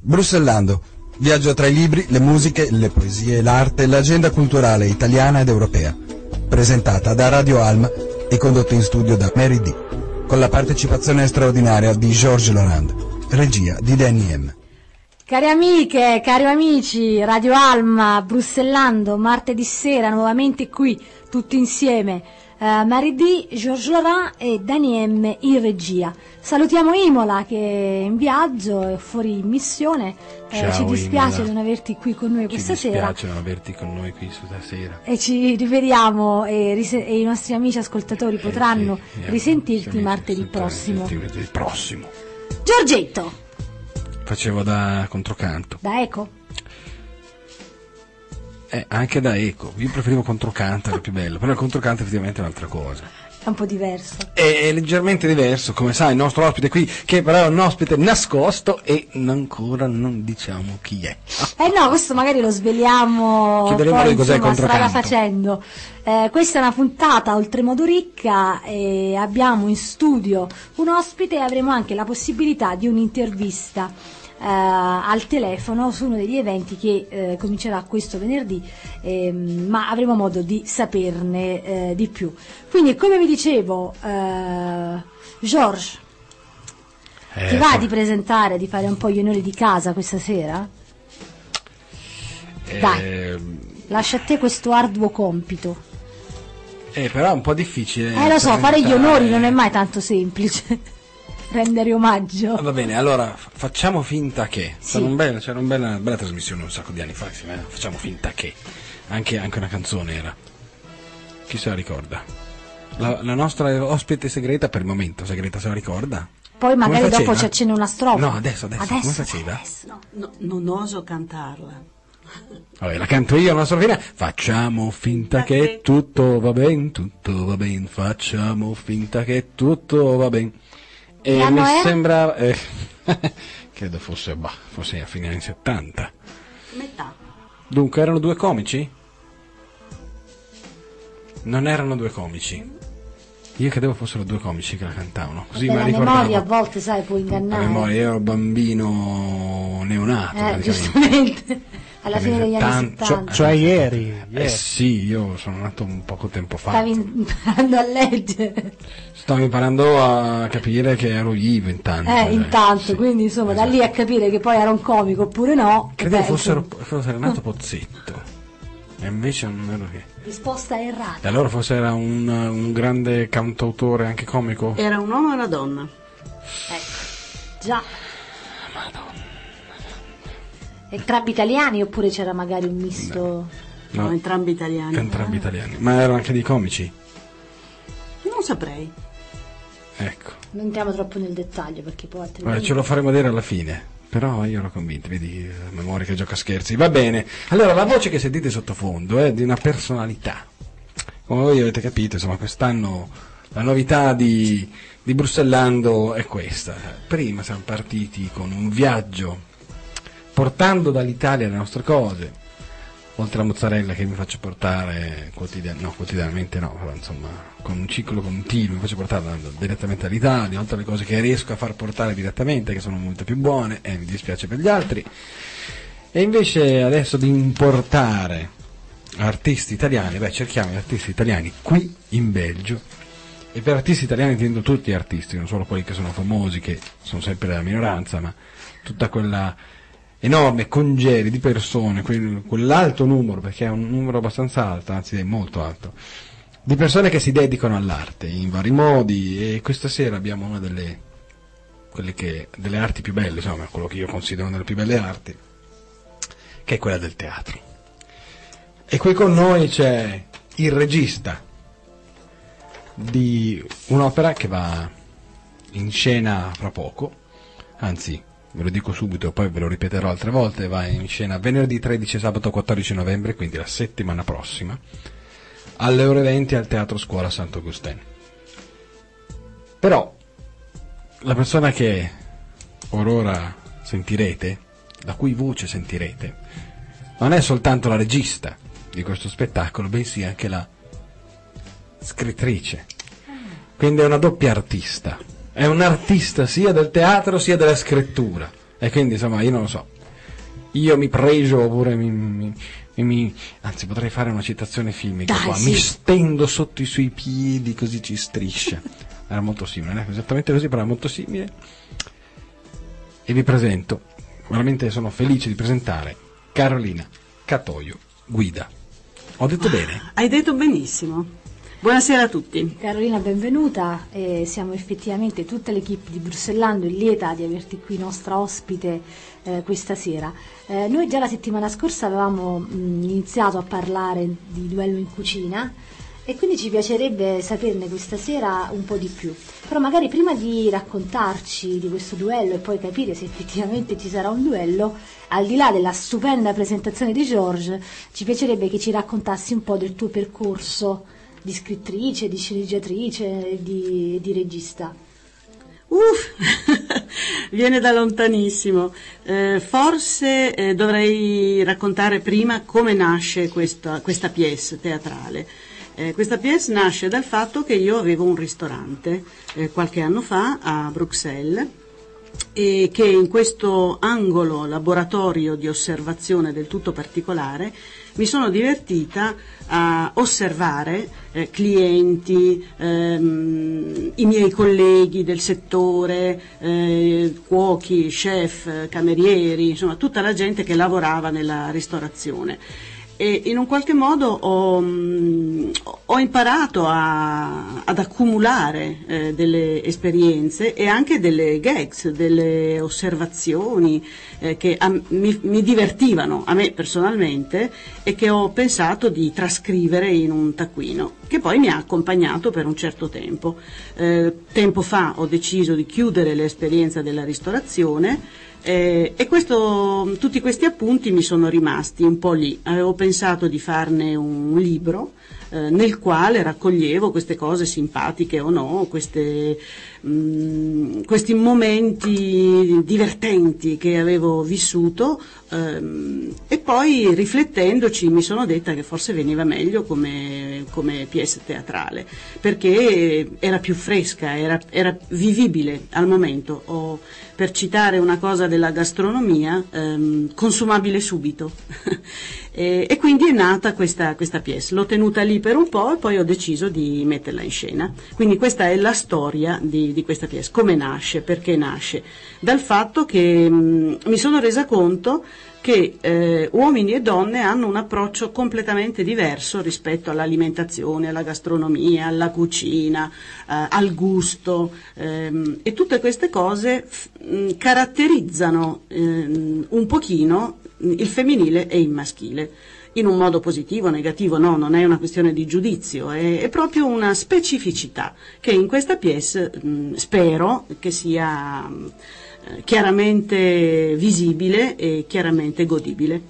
Brussellando. Viaggio tra i libri, le musiche, le poesie, l'arte l'agenda culturale italiana ed europea. Presentata da Radio Alma e condotta in studio da Mary D. Con la partecipazione straordinaria di Georges Laurent. Regia di Danny M. Cari amiche, cari amici, Radio Alma, Brussellando, martedì sera, nuovamente qui, tutti insieme. Mary D, Georges Laurent e Dani M in regia. Salutiamo Imola che è in viaggio, è fuori missione. Ciao, eh, ci dispiace Imola. non averti qui con noi questa ci sera. dispiace non averti con noi qui stasera. E ci rivediamo e, e i nostri amici ascoltatori Eh, potranno eh, risentirti martedì prossimo. Il prossimo. Giorgetto, Facevo da controcanto. da Eco. Eh, anche da eco. Io preferivo controcanto, era più bello. Però il controcanto effettivamente è un'altra cosa. È un po' diverso. È, leggermente diverso, come sai, il nostro ospite qui, che però è un ospite nascosto e ancora non diciamo chi è. Eh no, questo magari lo sveliamo Chiederemo poi cos'è insomma, strada facendo. Eh, questa è una puntata oltremodo ricca e abbiamo in studio un ospite e avremo anche la possibilità di un'intervista al telefono su uno degli eventi che eh, comincerà questo venerdì, ehm, ma avremo modo di saperne eh, di più. Quindi, come vi dicevo, eh, Georges, ti va di presentare, di fare un po' gli onori di casa questa sera? Dai. Eh, Lascia a te questo arduo compito. eh, però è un po' difficile. Eh, lo so, fare gli onori non è mai tanto semplice. Rendere omaggio. Ah, Va bene, allora fa- facciamo finta che. Sì. C'era, un bel- c'era una bella, bella trasmissione un sacco di anni fa, facciamo finta che. Anche, anche una canzone era. Chi se la ricorda? La, la nostra ospite segreta per il momento, segreta se la ricorda? Poi magari dopo ci accende una strofa. No, adesso, adesso, come faceva? adesso. No, no, non oso cantarla. Vabbè, la canto io la nostra fine. Facciamo finta che tutto va bene, tutto va bene, facciamo finta che tutto va bene. E anno mi era? sembra. eh, credo fosse, bah, forse a fine anni 70. Metà. Dunque, erano due comici? Non erano due comici. Io credevo fossero due comici che la cantavano. Così Vabbè, me la la memoria a volte, sai, può La ingannare. memoria, io ero bambino neonato. Eh, giustamente. Alla fine degli anni 70, 70. Cioè ieri, Eh ieri. sì, io sono nato un poco tempo fa. Stavi imparando a leggere. Stavo imparando a capire che ero io vent'anni. Eh, intanto, Sì, quindi insomma, da esatto. lì a capire che poi era un comico oppure no. Credevo fossero, fosse nato Pozzetto. E invece non ero che. risposta errata. E allora forse era un, un grande cantautore anche comico? Era un uomo e una donna. Ecco. Già. Entrambi italiani oppure c'era magari un misto? No, No, entrambi italiani. entrambi italiani. Ma erano anche dei comici? Non saprei. Ecco. Non entriamo troppo nel dettaglio perché poi Vabbè, altrimenti... ce lo faremo vedere alla fine. Però io ero convinto, vedi, eh, memoria che gioca a scherzi. Va bene. Allora, la voce che sentite sottofondo è di una personalità. Come voi avete capito, insomma, quest'anno la novità di, di Brussellando è questa. Prima siamo partiti con un viaggio portando dall'Italia le nostre cose, oltre alla mozzarella che mi faccio portare quotidian- no, quotidianamente no, però insomma con un ciclo continuo mi faccio portare direttamente dall'Italia, oltre alle cose che riesco a far portare direttamente, che sono molto più buone, e mi dispiace per gli altri. E invece adesso di importare artisti italiani, beh cerchiamo gli artisti italiani qui in Belgio, e per artisti italiani intendo tutti gli artisti, non solo quelli che sono famosi, che sono sempre della minoranza, ma tutta quella enorme congerie di persone, quel- quell'alto numero, perché è un numero abbastanza alto, anzi è molto alto, di persone che si dedicano all'arte in vari modi e questa sera abbiamo una delle, che, delle arti più belle, insomma, quello che io considero una delle più belle arti, che è quella del teatro. E qui con noi c'è il regista di un'opera che va in scena fra poco, anzi ve lo dico subito, poi ve lo ripeterò altre volte, va in scena venerdì 13 e sabato 14 novembre, quindi la settimana prossima, alle ore 20 al Teatro Scuola Sant'Agostino. Però la persona che or ora sentirete, la cui voce sentirete, non è soltanto la regista di questo spettacolo, bensì anche la scrittrice. Quindi è una doppia artista. È un artista sia del teatro sia della scrittura. E quindi insomma io non lo so. Io mi pregio oppure mi, mi- mi- anzi potrei fare una citazione filmica Dai, qua. sì. Mi stendo sotto i suoi piedi così ci striscia. Era molto simile, non è esattamente così, però era molto simile. E vi presento, veramente sono felice di presentare Carolina Catoio Guida. Ho detto bene? Hai detto benissimo. Buonasera a tutti. Carolina, benvenuta. Eh, siamo effettivamente tutta l'equipe di Bruxellando e lieta di averti qui nostra ospite eh, questa sera. Eh, noi già la settimana scorsa avevamo mh, iniziato a parlare di duello in cucina e quindi ci piacerebbe saperne questa sera un po' di più. Però magari prima di raccontarci di questo duello e poi capire se effettivamente ci sarà un duello, al di là della stupenda presentazione di George, ci piacerebbe che ci raccontassi un po' del tuo percorso di scrittrice, di sceneggiatrice di, di regista. Uff, viene da lontanissimo. Eh, forse eh, dovrei raccontare prima come nasce questa, questa pièce teatrale. Eh, questa pièce nasce dal fatto che io avevo un ristorante eh, qualche anno fa a Bruxelles e che in questo angolo laboratorio di osservazione del tutto particolare mi sono divertita a osservare eh, clienti, ehm, i miei colleghi del settore, eh, cuochi, chef, camerieri, insomma tutta la gente che lavorava nella ristorazione. E in un qualche modo ho, mh, ho imparato a- ad accumulare eh, delle esperienze e anche delle gags, delle osservazioni eh, che a- mi, mi divertivano a me personalmente e che ho pensato di trascrivere in un taccuino, che poi mi ha accompagnato per un certo tempo. Eh, tempo fa ho deciso di chiudere l'esperienza della ristorazione eh, e questo, tutti questi appunti mi sono rimasti un po' lì. Avevo pensato di farne un libro eh, nel quale raccoglievo queste cose simpatiche o no, queste, mm, questi momenti divertenti che avevo vissuto ehm, e poi riflettendoci mi sono detta che forse veniva meglio come, come pièce teatrale perché era più fresca, era, era vivibile al momento. O, per citare una cosa della gastronomia, ehm, consumabile subito. e, e quindi è nata questa, questa pièce. L'ho tenuta lì per un po' e poi ho deciso di metterla in scena. Quindi questa è la storia di, di questa pièce. Come nasce? Perché nasce? Dal fatto che mh, mi sono resa conto che eh, uomini e donne hanno un approccio completamente diverso rispetto all'alimentazione, alla gastronomia, alla cucina, eh, al gusto ehm, e tutte queste cose f- caratterizzano ehm, un pochino il femminile e il maschile. In un modo positivo, negativo, no, non è una questione di giudizio, è, è proprio una specificità che in questa pièce mh, spero che sia mh, eh, chiaramente visibile e chiaramente godibile.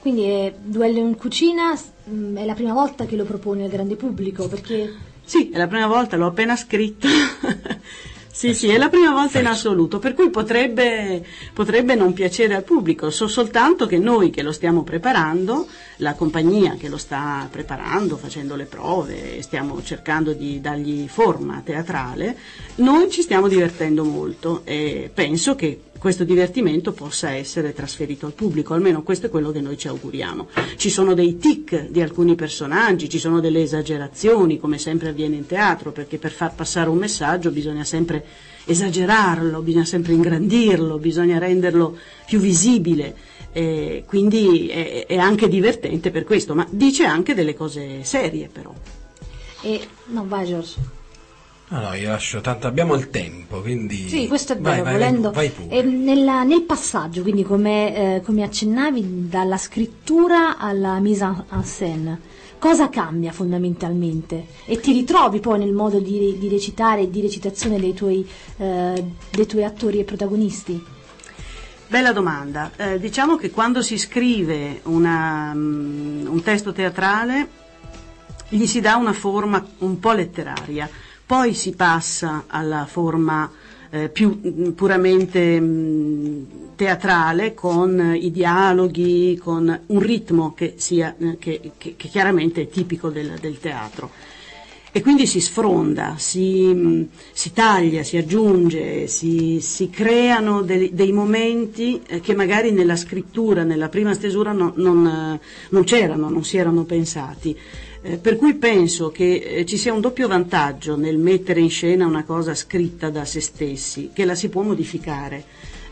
Quindi è duello in cucina mh, è la prima volta che lo propone al grande pubblico perché Sì, è la prima volta, l'ho appena scritto. sì, sì, è la prima volta in assoluto, per cui potrebbe, potrebbe non piacere al pubblico. So soltanto che noi che lo stiamo preparando, la compagnia che lo sta preparando, facendo le prove, stiamo cercando di dargli forma teatrale, noi ci stiamo divertendo molto e penso che questo divertimento possa essere trasferito al pubblico, almeno questo è quello che noi ci auguriamo. Ci sono dei tic di alcuni personaggi, ci sono delle esagerazioni, come sempre avviene in teatro, perché per far passare un messaggio bisogna sempre esagerarlo, bisogna sempre ingrandirlo, bisogna renderlo più visibile. eh, quindi è, è anche divertente per questo, ma dice anche delle cose serie però. e no vai Giorgio No, no, io lascio tanto, abbiamo il tempo, quindi... Sì, questo è Vai, vero, vai, volendo. Vai, vai pure. E nella- nel passaggio, quindi come, eh, come accennavi, dalla scrittura alla mise en en scène, cosa cambia fondamentalmente? E ti ritrovi poi nel modo di, di recitare e di recitazione dei tuoi, eh, dei tuoi attori e protagonisti? Bella domanda. Eh, diciamo che quando si scrive una, mm, un testo teatrale gli si dà una forma un po' letteraria, poi si passa alla forma eh, più mm, puramente mm, teatrale con i dialoghi, con un ritmo che, sia, eh, che, che- che chiaramente è tipico del, del teatro. e quindi si sfronda, si, si taglia, si aggiunge, si, si creano dei, dei momenti eh, che magari nella scrittura, nella prima stesura no, non, eh, non c'erano, non si erano pensati. Eh, per cui penso che eh, ci sia un doppio vantaggio nel mettere in scena una cosa scritta da se stessi, che la si può modificare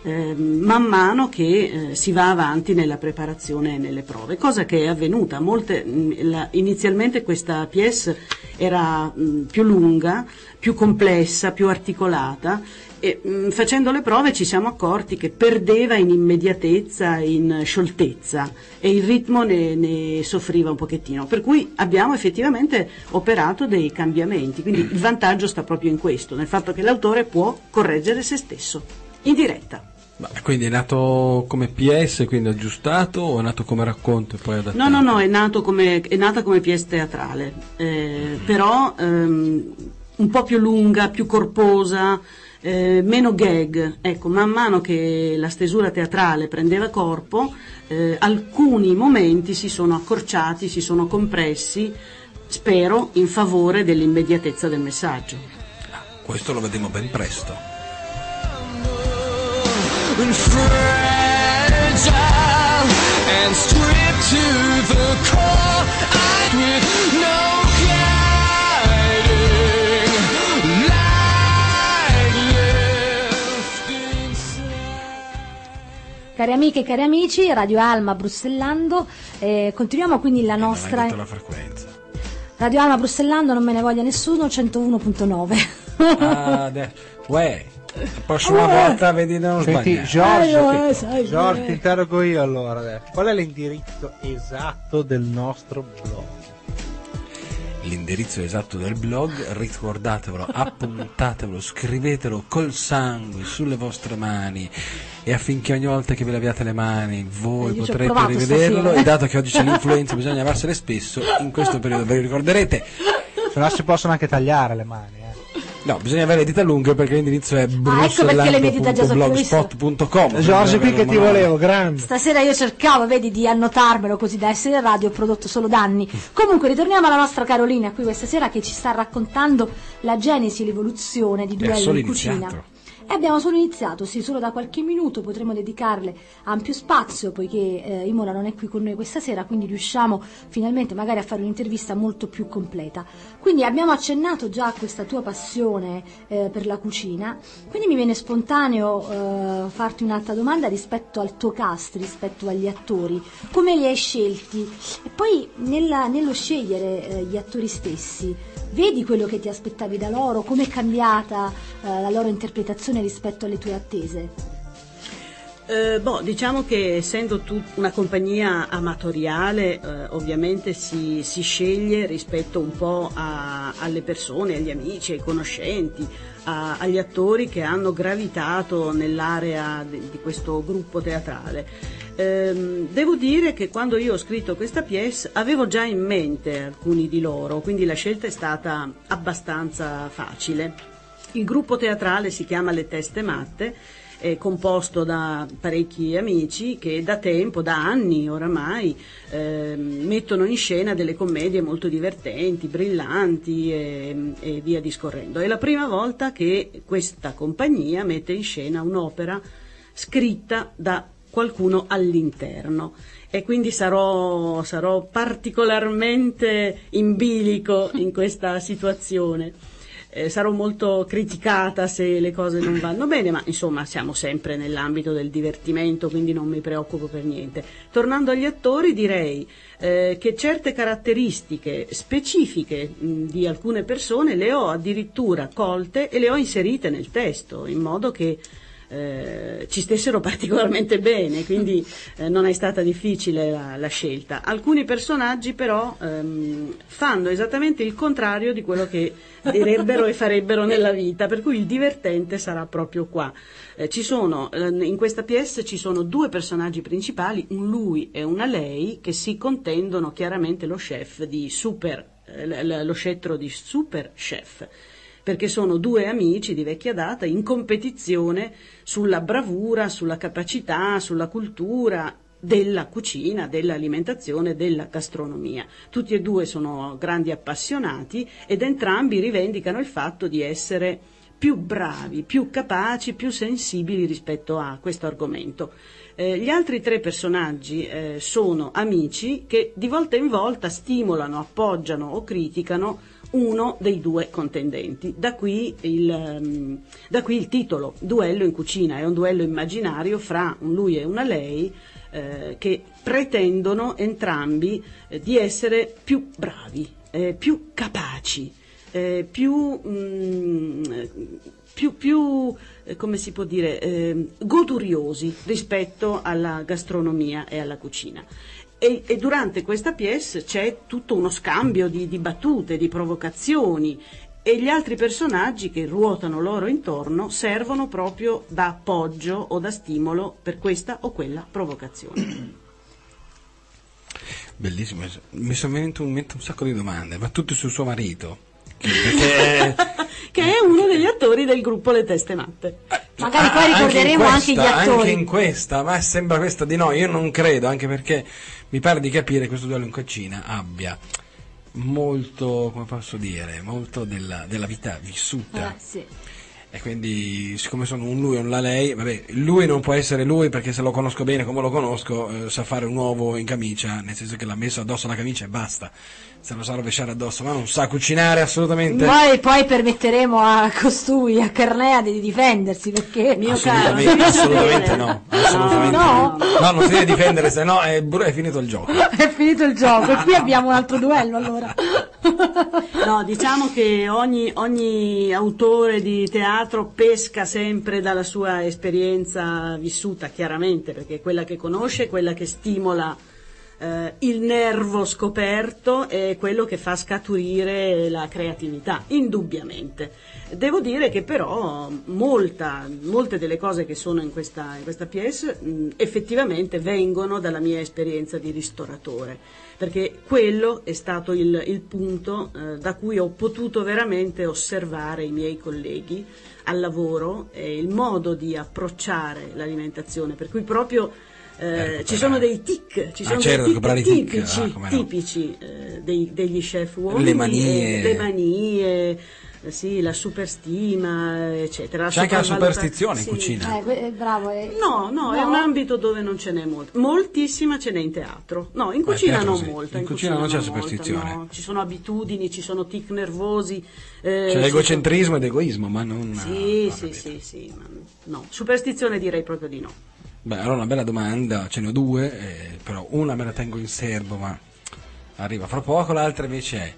eh, man mano che eh, si va avanti nella preparazione e nelle prove, cosa che è avvenuta. Molte, mh, la, inizialmente questa pièce era mh, più lunga, più complessa, più articolata e mh, facendo le prove ci siamo accorti che perdeva in immediatezza, in scioltezza e il ritmo ne, ne, soffriva un pochettino. Per cui abbiamo effettivamente operato dei cambiamenti. Quindi il vantaggio sta proprio in questo, nel fatto che l'autore può correggere se stesso, in diretta. Ma quindi è nato come PS, quindi aggiustato, o è nato come racconto e poi adattato? No, no, no, è, nato come, è nata come PS teatrale, eh, mm. però ehm, un po' più lunga, più corposa, eh, meno gag. Ecco, man mano che la stesura teatrale prendeva corpo, eh, alcuni momenti si sono accorciati, si sono compressi, spero, in favore dell'immediatezza del messaggio. Questo lo vedremo ben presto. and Cari amiche e cari amici, Radio Alma Brussellando, eh, continuiamo quindi la nostra... Non la frequenza. Radio Alma Brussellando, non me ne voglia nessuno, 101.9. ah, de- uè. La prossima Allora. volta vedi da non Senti, sbagliare. Giorgio, Allora, ti- sai Giorgio, che- ti interrogo io allora. Qual è l'indirizzo esatto del nostro blog? L'indirizzo esatto del blog, ricordatevelo, appuntatevelo, scrivetelo col sangue sulle vostre mani e affinché ogni volta che vi laviate le mani voi io potrete rivederlo stasera. e dato che oggi c'è l'influenza bisogna lavarsele spesso, in questo periodo ve lo ricorderete. Se no si possono anche tagliare le mani. No, bisogna avere le dita lunghe perché l'indirizzo è Ah, ecco perché le mie dita già sono più brussolando.blogspot.com Giorgio, qui che ti volevo, grande. Stasera io cercavo, vedi, di annotarmelo così da essere radio, ho prodotto solo danni. Comunque, ritorniamo alla nostra Carolina qui questa sera che ci sta raccontando la genesi e l'evoluzione di Duello in cucina. iniziato. E abbiamo solo iniziato, sì, solo da qualche minuto potremo dedicarle ampio spazio poiché eh, Imola non è qui con noi questa sera, quindi riusciamo finalmente magari a fare un'intervista molto più completa. Quindi abbiamo accennato già a questa tua passione eh, per la cucina, quindi mi viene spontaneo eh, farti un'altra domanda rispetto al tuo cast, rispetto agli attori, come li hai scelti? E poi nella- nello scegliere eh, gli attori stessi, vedi quello che ti aspettavi da loro, come è cambiata eh, la loro interpretazione rispetto alle tue attese? Eh, boh, diciamo che essendo tu una compagnia amatoriale, eh, ovviamente si, si sceglie rispetto un po' a- alle persone, agli amici, ai conoscenti, a- agli attori che hanno gravitato nell'area di, di questo gruppo teatrale. Ehm, devo dire che quando io ho scritto questa pièce avevo già in mente alcuni di loro, quindi la scelta è stata abbastanza facile. Il gruppo teatrale si chiama Le Teste Matte, è composto da parecchi amici che da tempo, da anni oramai, ehm, mettono in scena delle commedie molto divertenti, brillanti e, e via discorrendo. È la prima volta che questa compagnia mette in scena un'opera scritta da qualcuno all'interno e quindi sarò, sarò particolarmente in bilico in questa situazione. Eh, sarò molto criticata se le cose non vanno bene, ma insomma siamo sempre nell'ambito del divertimento, quindi non mi preoccupo per niente. Tornando agli attori, direi eh, che certe caratteristiche specifiche mh, di alcune persone le ho addirittura colte e le ho inserite nel testo, in modo che eh, ci stessero particolarmente bene, quindi eh, non è stata difficile la, la scelta. Alcuni personaggi però ehm, fanno esattamente il contrario di quello che direbbero e farebbero nella vita, per cui il divertente sarà proprio qua. Eh, sono, eh, in questa pièce ci sono due personaggi principali, un lui e una lei, che si contendono chiaramente lo super, eh, lo scettro di super chef perché sono due amici di vecchia data in competizione sulla bravura, sulla capacità, sulla cultura della cucina, dell'alimentazione, della gastronomia. Tutti e due sono grandi appassionati ed entrambi rivendicano il fatto di essere più bravi, più capaci, più sensibili rispetto a questo argomento. Eh, gli altri tre personaggi eh, sono amici che di volta in volta stimolano, appoggiano o criticano uno dei due contendenti. Da qui, il, ehm, da qui il titolo, Duello in cucina, è un duello immaginario fra un lui e una lei eh, che pretendono entrambi eh, di essere più bravi, eh, più capaci, eh, più, mm, più, più, eh, come si può dire, eh, goduriosi rispetto alla gastronomia e alla cucina. E, e durante questa pièce c'è tutto uno scambio di, di battute, di provocazioni e gli altri personaggi che ruotano loro intorno servono proprio da appoggio o da stimolo per questa o quella provocazione. Bellissimo, mi sono venuto in mente un sacco di domande, ma tutte sul suo marito. Che- Perché che è uno degli attori del gruppo Le Teste Matte. Magari poi Ah, ricorderemo anche, questa- gli attori. Anche in questa, ma sembra questa di no, io non credo, anche perché mi pare di capire che questo duello in cucina abbia molto, come posso dire, molto della, della vita vissuta. Eh, sì. E quindi, siccome sono un lui e un la lei, vabbè, lui non può essere lui perché se lo conosco bene come lo conosco, eh, sa fare un uovo in camicia, nel senso che l'ha messo addosso alla camicia e basta. Se lo sa rovesciare addosso, ma non sa cucinare assolutamente. Poi, poi permetteremo a costui, a Carnea, di difendersi perché Mio caro, Assolutamente, devi assolutamente no, assolutamente No. no. No, non si deve difendere, se no è, è finito il gioco. è finito il gioco. E qui abbiamo un altro duello allora. No, diciamo che ogni, ogni autore di teatro pesca sempre dalla sua esperienza vissuta, chiaramente, perché è quella che conosce, è quella che stimola eh, il nervo scoperto è quello che fa scaturire la creatività, indubbiamente. Devo dire che però molta- molte delle cose che sono in questa, in questa pièce mh, effettivamente vengono dalla mia esperienza di ristoratore, perché quello è stato il, il punto eh, da cui ho potuto veramente osservare i miei colleghi al lavoro e il modo di approcciare l'alimentazione, per cui proprio eh, recuperare. ci sono dei tic, ci Ah, sono certo, dei tic i tic, tipici, ah, tipici eh, dei- degli chef uomini, Le manie. eh, le manie, eh, sì, la superstima, eccetera. C'è anche la superstizione in sì. cucina. Eh, eh, bravo. eh. No, no, è No? un ambito dove non ce n'è molto. Moltissima ce n'è in teatro. No, in cucina teatro non sì. molta. In cucina non c'è molta, superstizione. no. Ci sono abitudini, ci sono tic nervosi. eh, C'è ci egocentrismo ed egoismo, ma non... sono- Sì, no, sì, sì, sì, ma no. Superstizione direi proprio di no. Beh, allora una bella domanda, ce ne ho due, eh, però una me la tengo in serbo, ma arriva fra poco, l'altra invece è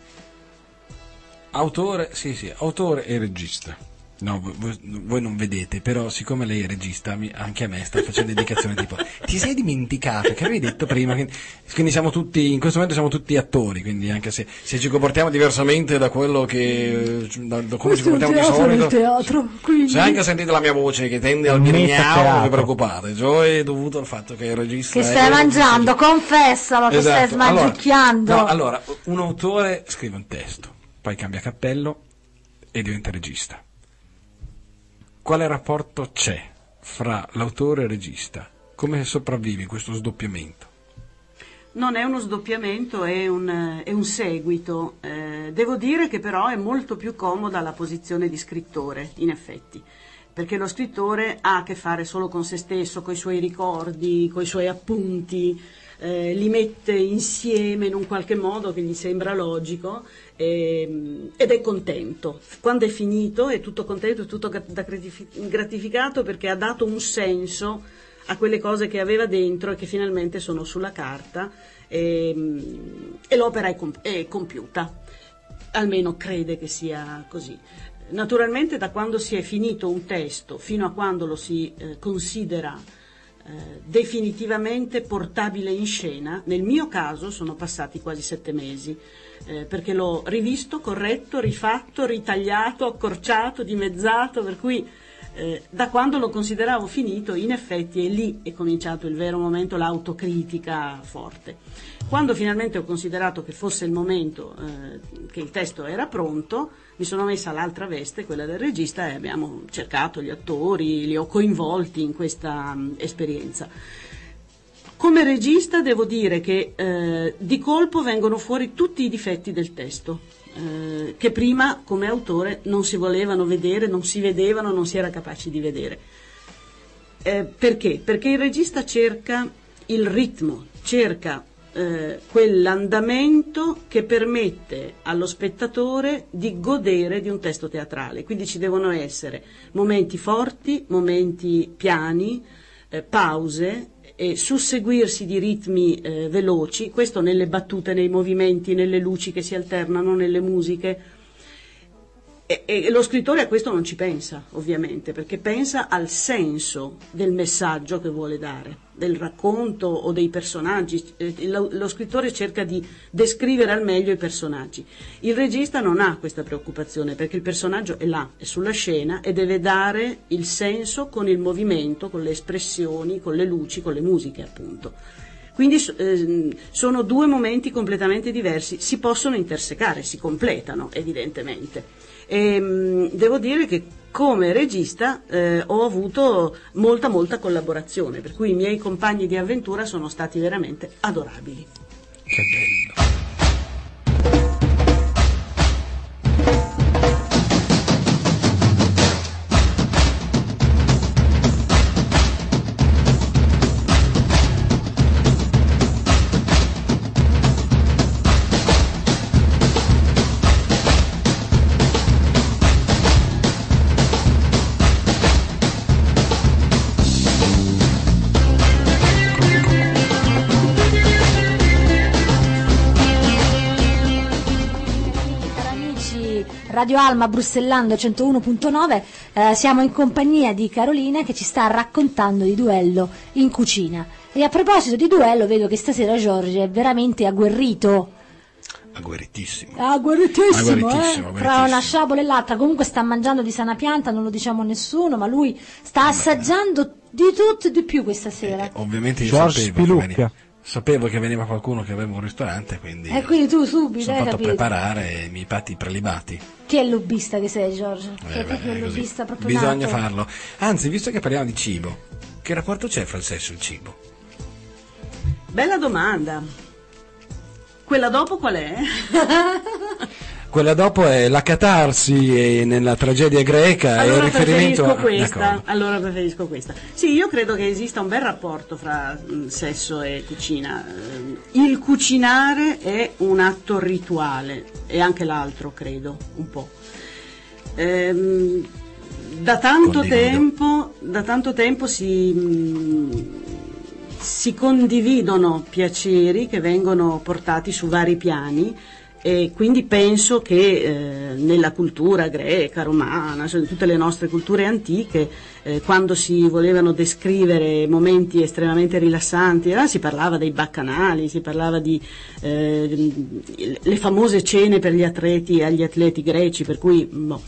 autore, sì sì, autore e regista. No, voi, voi- non vedete, però siccome lei è regista, mi- anche a me sta facendo indicazioni tipo ti sei dimenticato che avevi detto prima, quindi, quindi siamo tutti, in questo momento siamo tutti attori, quindi anche se, se ci comportiamo diversamente da quello che, da, da come ci Questo è un comportiamo di teatro solito, teatro, quindi... se anche sentite la mia voce che tende al birgnao, non vi preoccupate, ciò è dovuto al fatto che il regista Che è- stai mangiando, confessalo che stai Esatto. Allora, no, allora, un autore scrive un testo, poi cambia cappello e diventa regista. Quale rapporto c'è fra l'autore e il regista? Come sopravvivi questo sdoppiamento? Non è uno sdoppiamento, è un, è un seguito. Eh, devo dire che però è molto più comoda la posizione di scrittore, in effetti, perché lo scrittore ha a che fare solo con se stesso, con i suoi ricordi, con i suoi appunti, eh, li mette insieme in un qualche modo che gli sembra logico ehm, ed è contento. Quando è finito è tutto contento, è tutto gratificato perché ha dato un senso a quelle cose che aveva dentro e che finalmente sono sulla carta e, e l'opera è, com- è compiuta, almeno crede che sia così. Naturalmente da quando si è finito un testo fino a quando lo si eh, considera eh, definitivamente portabile in scena, nel mio caso sono passati quasi sette mesi, eh, perché l'ho rivisto, corretto, rifatto, ritagliato, accorciato, dimezzato, per cui eh, da quando lo consideravo finito, in effetti è lì è cominciato il vero momento, l'autocritica forte. Quando finalmente ho considerato che fosse il momento eh, che il testo era pronto, mi sono messa l'altra veste, quella del regista, e abbiamo cercato gli attori, li ho coinvolti in questa mh, esperienza. Come regista devo dire che eh, di colpo vengono fuori tutti i difetti del testo, eh, che prima come autore non si volevano vedere, non si vedevano, non si era capaci di vedere. Eh, perché? Perché il regista cerca il ritmo, cerca eh, quell'andamento che permette allo spettatore di godere di un testo teatrale. Quindi ci devono essere momenti forti, momenti piani, eh, pause e susseguirsi di ritmi eh, veloci, questo nelle battute, nei movimenti, nelle luci che si alternano, nelle musiche. E, e lo scrittore a questo non ci pensa, ovviamente, perché pensa al senso del messaggio che vuole dare, del racconto o dei personaggi. Eh, Lo, lo scrittore cerca di descrivere al meglio i personaggi. Il regista non ha questa preoccupazione perché il personaggio è là, è sulla scena e deve dare il senso con il movimento, con le espressioni, con le luci, con le musiche, appunto. Quindi ehm, sono due momenti completamente diversi, si possono intersecare, si completano evidentemente. E, mh, devo dire che come regista eh, ho avuto molta molta collaborazione, per cui i miei compagni di avventura sono stati veramente adorabili. Che bello. Radio Alma Brussellando 101.9 eh, siamo in compagnia di Carolina che ci sta raccontando di duello in cucina e a proposito di duello vedo che stasera Giorgio è veramente agguerrito Agguerritissimo. agguerritissimo, Agguerritissimo, eh? agguerritissimo. tra una sciabola e l'altra comunque sta mangiando di sana pianta non lo diciamo a nessuno ma lui sta assaggiando di tutto e di più questa sera Eh, ovviamente io George sapevo che, Spilucca. Sapevo che veniva qualcuno che aveva un ristorante, quindi e quindi tu subito sono hai fatto capito preparare i miei patti prelibati. che è lobbista che sei Giorgio Eh, sei proprio beh, così. lobbista proprio Bisogna nato. farlo. Anzi, visto che parliamo di cibo, che rapporto c'è fra il sesso e il cibo? Bella domanda. Quella dopo qual è? Quella dopo è la catarsi e nella tragedia greca Allora riferimento preferisco questa. Allora preferisco questa. Sì, io credo che esista un bel rapporto fra mm, sesso e cucina. Eh, Il cucinare è un atto rituale e anche l'altro, credo, un po'. Ehm, da tanto tempo, da tanto tempo si, mm, si condividono piaceri che vengono portati su vari piani e quindi penso che eh, nella cultura greca, romana, cioè in tutte le nostre culture antiche, eh, quando si volevano descrivere momenti estremamente rilassanti, eh, si parlava dei baccanali, si parlava di eh, le famose cene per gli atleti agli atleti greci, per cui boh.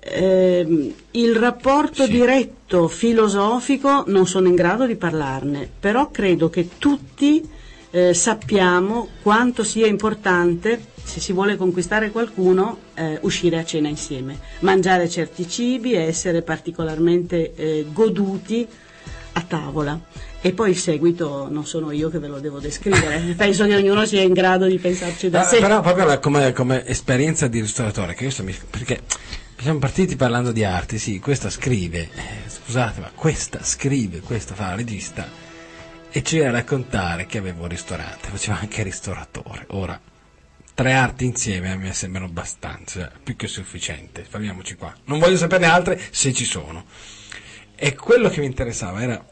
Ehm, il rapporto Sì. diretto filosofico non sono in grado di parlarne, però credo che tutti eh, sappiamo quanto sia importante, se si vuole conquistare qualcuno, eh, uscire a cena insieme, mangiare certi cibi e essere particolarmente eh, goduti a tavola. E poi il seguito non sono io che ve lo devo descrivere, penso che ognuno sia in grado di pensarci da sé. Però proprio come, come esperienza di ristoratore, che questo mi- perché siamo partiti parlando di arte, sì, questa scrive, eh, scusate, ma questa scrive, questa fa la regista e ci viene a raccontare che aveva un ristorante, faceva anche ristoratore. Ora, tre arti insieme me sembrano abbastanza, più che sufficiente, fermiamoci qua. Non voglio saperne altre se ci sono. E quello che mi interessava era,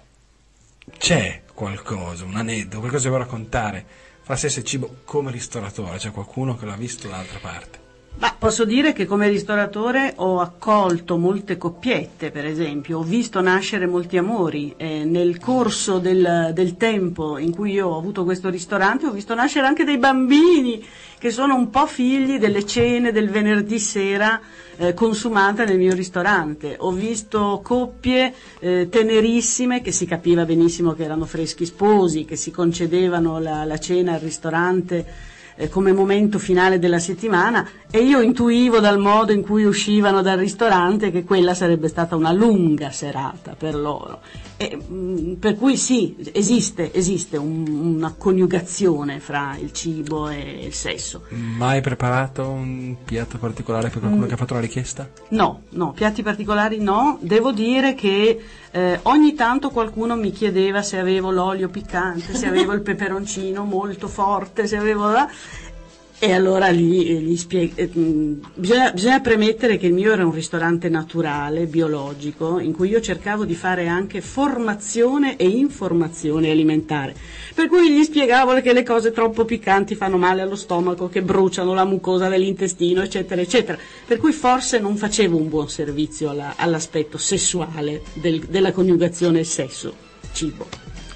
c'è qualcosa, un aneddoto, qualcosa che vuoi raccontare fra sesso e cibo come ristoratore, c'è qualcuno che l'ha visto dall'altra parte. Ma posso dire che come ristoratore ho accolto molte coppiette, per esempio, ho visto nascere molti amori. eh, nel corso del, del tempo in cui io ho avuto questo ristorante ho visto nascere anche dei bambini che sono un po' figli delle cene del venerdì sera eh, consumate nel mio ristorante. Ho visto coppie eh, tenerissime che si capiva benissimo che erano freschi sposi, che si concedevano la, la cena al ristorante eh, come momento finale della settimana e io intuivo dal modo in cui uscivano dal ristorante che quella sarebbe stata una lunga serata per loro. E, mh, per cui sì, esiste, esiste un- una coniugazione fra il cibo e il sesso. Mai preparato un piatto particolare per Mm. qualcuno che ha fatto la richiesta? No, no, piatti particolari no. Devo dire che eh, ogni tanto qualcuno mi chiedeva se avevo l'olio piccante, se avevo il peperoncino molto forte, se avevo... E allora gli, gli spiego. bisogna, bisogna premettere che il mio era un ristorante naturale, biologico, in cui io cercavo di fare anche formazione e informazione alimentare. Per cui gli spiegavo che le cose troppo piccanti fanno male allo stomaco, che bruciano la mucosa dell'intestino, eccetera, eccetera. Per cui forse non facevo un buon servizio alla- all'aspetto sessuale del- della coniugazione sesso-cibo.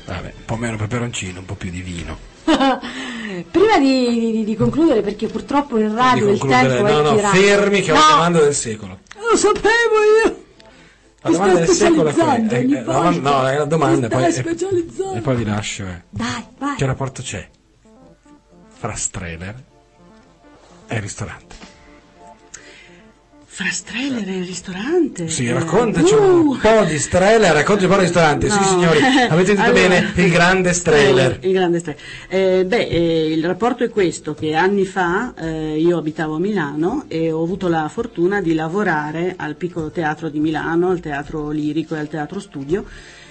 Vabbè, un po' meno peperoncino, un po' più di vino. Prima di, di- di concludere, perché purtroppo in radio Di il concludere- tempo no, è no, fermi che ho No, la domanda del secolo. Lo sapevo io! La Mi domanda sto del secolo è quella. eh, domanda- volta. no, è la domanda poi, e, e poi vi lascio. eh. Dai, vai. Che rapporto c'è fra Streller e il ristorante? Fra Streller e il ristorante? Sì, Eh, raccontaci uh, un po' di Streller, raccontaci un po' di ristorante. Sì, No. signori, avete detto Allora, bene, il grande Streller. Il grande Streller. Eh, beh, eh, il rapporto è questo, che anni fa eh, io abitavo a Milano e ho avuto la fortuna di lavorare al piccolo teatro di Milano, al teatro lirico e al teatro studio.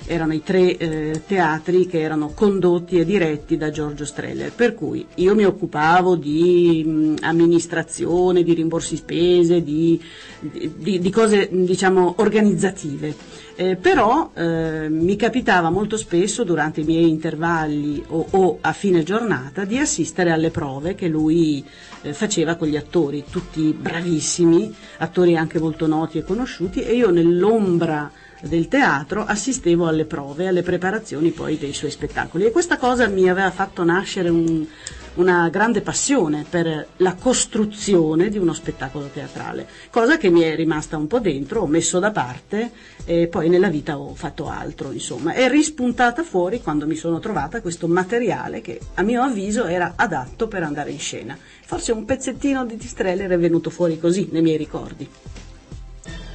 Erano i tre eh, teatri che erano condotti e diretti da Giorgio Streller, per cui io mi occupavo di mh, amministrazione, di rimborsi spese, di, di- di cose diciamo organizzative. Eh, però eh, mi capitava molto spesso durante i miei intervalli o, o a fine giornata di assistere alle prove che lui eh, faceva con gli attori, tutti bravissimi, attori anche molto noti e conosciuti, e io nell'ombra del teatro assistevo alle prove, alle preparazioni poi dei suoi spettacoli e questa cosa mi aveva fatto nascere un- una grande passione per la costruzione di uno spettacolo teatrale, cosa che mi è rimasta un po' dentro, ho messo da parte e poi nella vita ho fatto altro, insomma, è rispuntata fuori quando mi sono trovata questo materiale che a mio avviso era adatto per andare in scena. Forse un pezzettino di Streller è venuto fuori così nei miei ricordi.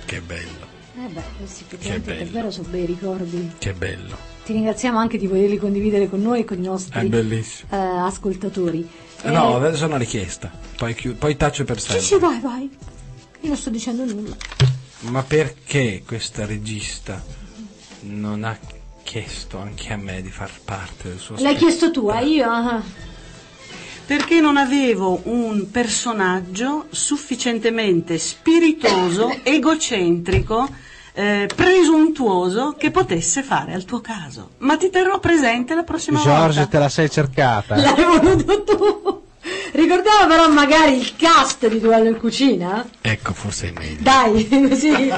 Che bello, Eh beh, questi effettivamente davvero sono bei ricordi. che bello. Ti ringraziamo anche di volerli condividere con noi e con i nostri eh, ascoltatori. Eh, no, adesso è una richiesta. Poi, chiu- poi taccio per Sì, sempre. sì, vai, vai. Io non sto dicendo nulla. Ma perché questa regista non ha chiesto anche a me di far parte del suo L'hai spettacolo? chiesto tu, eh? Io? ah. perché non avevo un personaggio sufficientemente spiritoso, egocentrico, eh, presuntuoso che potesse fare al tuo caso. Ma ti terrò presente la prossima Giorgio, volta. te la sei cercata. L'hai voluto tu. Ricordiamo però magari il cast di Duello in Cucina. Ecco, forse è meglio. Dai, così.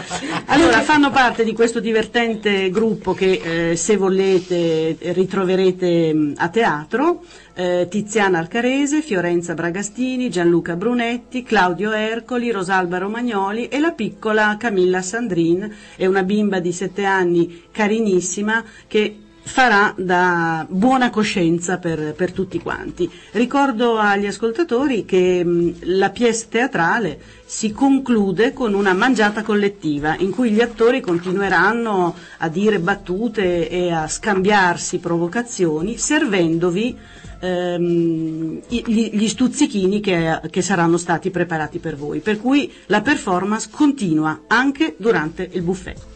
Allora, fanno parte di questo divertente gruppo che eh, se volete ritroverete a teatro. eh, Tiziana Arcarese, Fiorenza Bragastini, Gianluca Brunetti, Claudio Ercoli, Rosalba Romagnoli e la piccola Camilla Sandrin, è una bimba di sette anni carinissima che farà da buona coscienza per, per tutti quanti. Ricordo agli ascoltatori che la pièce teatrale si conclude con una mangiata collettiva in cui gli attori continueranno a dire battute e a scambiarsi provocazioni servendovi ehm, gli, gli stuzzichini che, che saranno stati preparati per voi. Per cui la performance continua anche durante il buffet.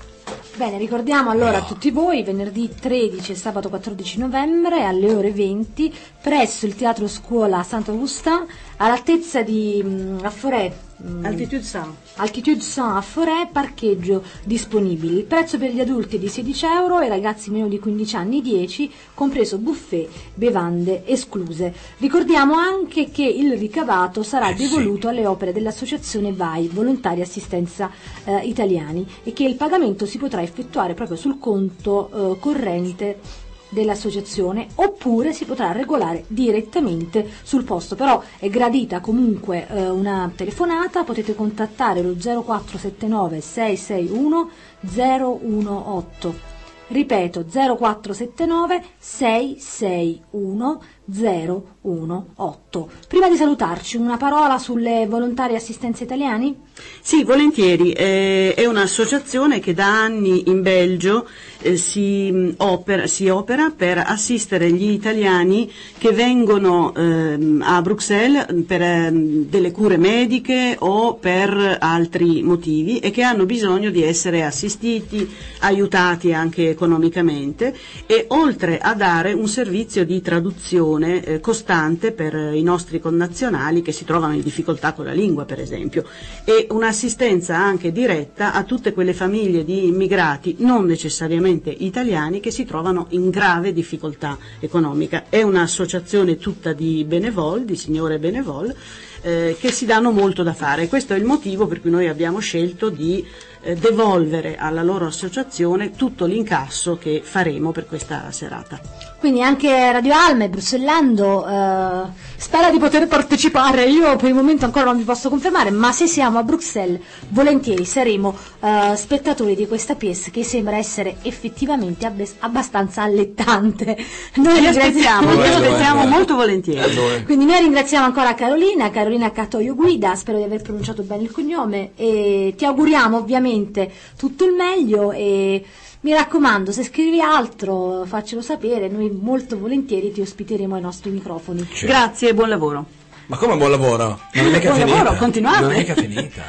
Bene, ricordiamo allora a tutti voi venerdì 13 e sabato 14 novembre alle ore 20 presso il Teatro Scuola Saint-Augustin all'altezza di mm, a. mm, Altitude Sound. Altitude 100 a Forêt, parcheggio disponibili. Il prezzo per gli adulti è di 16 euro e i ragazzi meno di 15 anni 10, compreso buffet, bevande escluse. Ricordiamo anche che il ricavato sarà Eh sì. devoluto alle opere dell'associazione VAI, Volontari Assistenza eh, Italiani, e che il pagamento si potrà effettuare proprio sul conto eh, corrente dell'associazione oppure si potrà regolare direttamente sul posto. Però è gradita comunque eh, una telefonata. Potete contattare lo 0479 661 018 Ripeto 0479 661 018. Prima di salutarci, una parola sulle volontari assistenza italiani? Sì, volentieri. Eh, è un'associazione che da anni in Belgio eh, si, mh, opera, si opera per assistere gli italiani che vengono ehm, a Bruxelles per ehm, delle cure mediche o per altri motivi e che hanno bisogno di essere assistiti, aiutati anche economicamente e oltre a dare un servizio di traduzione eh, costante per i nostri connazionali che si trovano in difficoltà con la lingua, per esempio, e un'assistenza anche diretta a tutte quelle famiglie di immigrati non necessariamente italiani che si trovano in grave difficoltà economica. È un'associazione tutta di Benevol, di signore Benevol, eh, che si danno molto da fare. Questo è il motivo per cui noi abbiamo scelto di eh, devolvere alla loro associazione tutto l'incasso che faremo per questa serata. Quindi anche Radio Alma e Bruxellando eh, spera di poter partecipare. Io per il momento ancora non vi posso confermare, ma se siamo a Bruxelles, volentieri saremo eh, spettatori di questa pièce che sembra essere effettivamente abbe- abbastanza allettante. Noi ringraziamo- aspettiamo, lo è, aspettiamo molto volentieri. È. Quindi noi ringraziamo ancora Carolina, Carolina Catoio Guida, spero di aver pronunciato bene il cognome e ti auguriamo ovviamente tutto il meglio e mi raccomando se scrivi altro faccelo sapere, noi molto volentieri ti ospiteremo ai nostri microfoni. Grazie e buon lavoro. Ma come buon lavoro? Non è mica Buon finita. lavoro, continuate. Non è mica finita.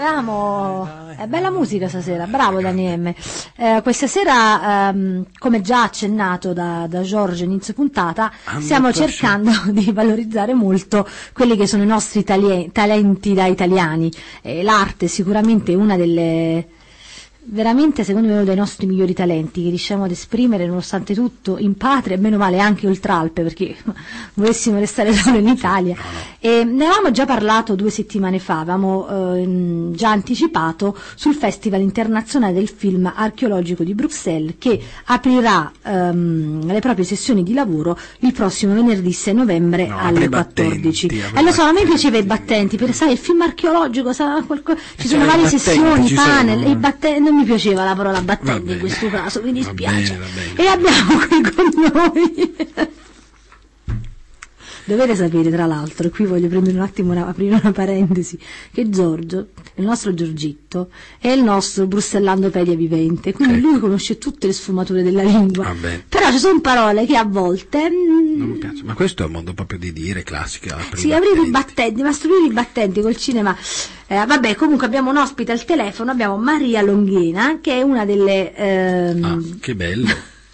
Avevamo è bella musica stasera, bravo Dani M. Eh, questa sera, ehm, come già accennato da, da Giorgio inizio puntata, Hanno stiamo cercando di valorizzare molto quelli che sono i nostri talenti da italiani. Eh, l'arte sicuramente è una delle veramente secondo me uno dei nostri migliori talenti che riusciamo ad esprimere nonostante tutto in patria e meno male anche oltre Alpe perché volessimo restare solo in Italia. E ne avevamo già parlato due settimane fa avevamo ehm, già anticipato sul Festival internazionale del film archeologico di Bruxelles che aprirà ehm, le proprie sessioni di lavoro il prossimo venerdì 6 novembre No, alle apre i battenti, 14 apre eh lo so a me battenti. piaceva i battenti perché sai il film archeologico sa, qualco- ci sono Cioè, i varie battenti, sessioni panel sono- e i battenti non mi piaceva la parola Va battenti in questo caso, mi Va dispiace. bene, va bene. E abbiamo qui con noi. Dovete sapere, tra l'altro, e qui voglio prendere un attimo una, aprire una parentesi, che Giorgio, il nostro Giorgitto, è il nostro brussellando-pedia vivente, quindi Ecco. lui conosce tutte le sfumature della lingua. Bene. Però ci sono parole che a volte mm, Non mi piace. Ma questo è un modo proprio di dire classica. apri sì, aprire i battenti. ma aprire i battenti col cinema. Eh, vabbè, comunque abbiamo un ospite al telefono, abbiamo Maria Longhena, che è una delle... ehm, Ah, che bello.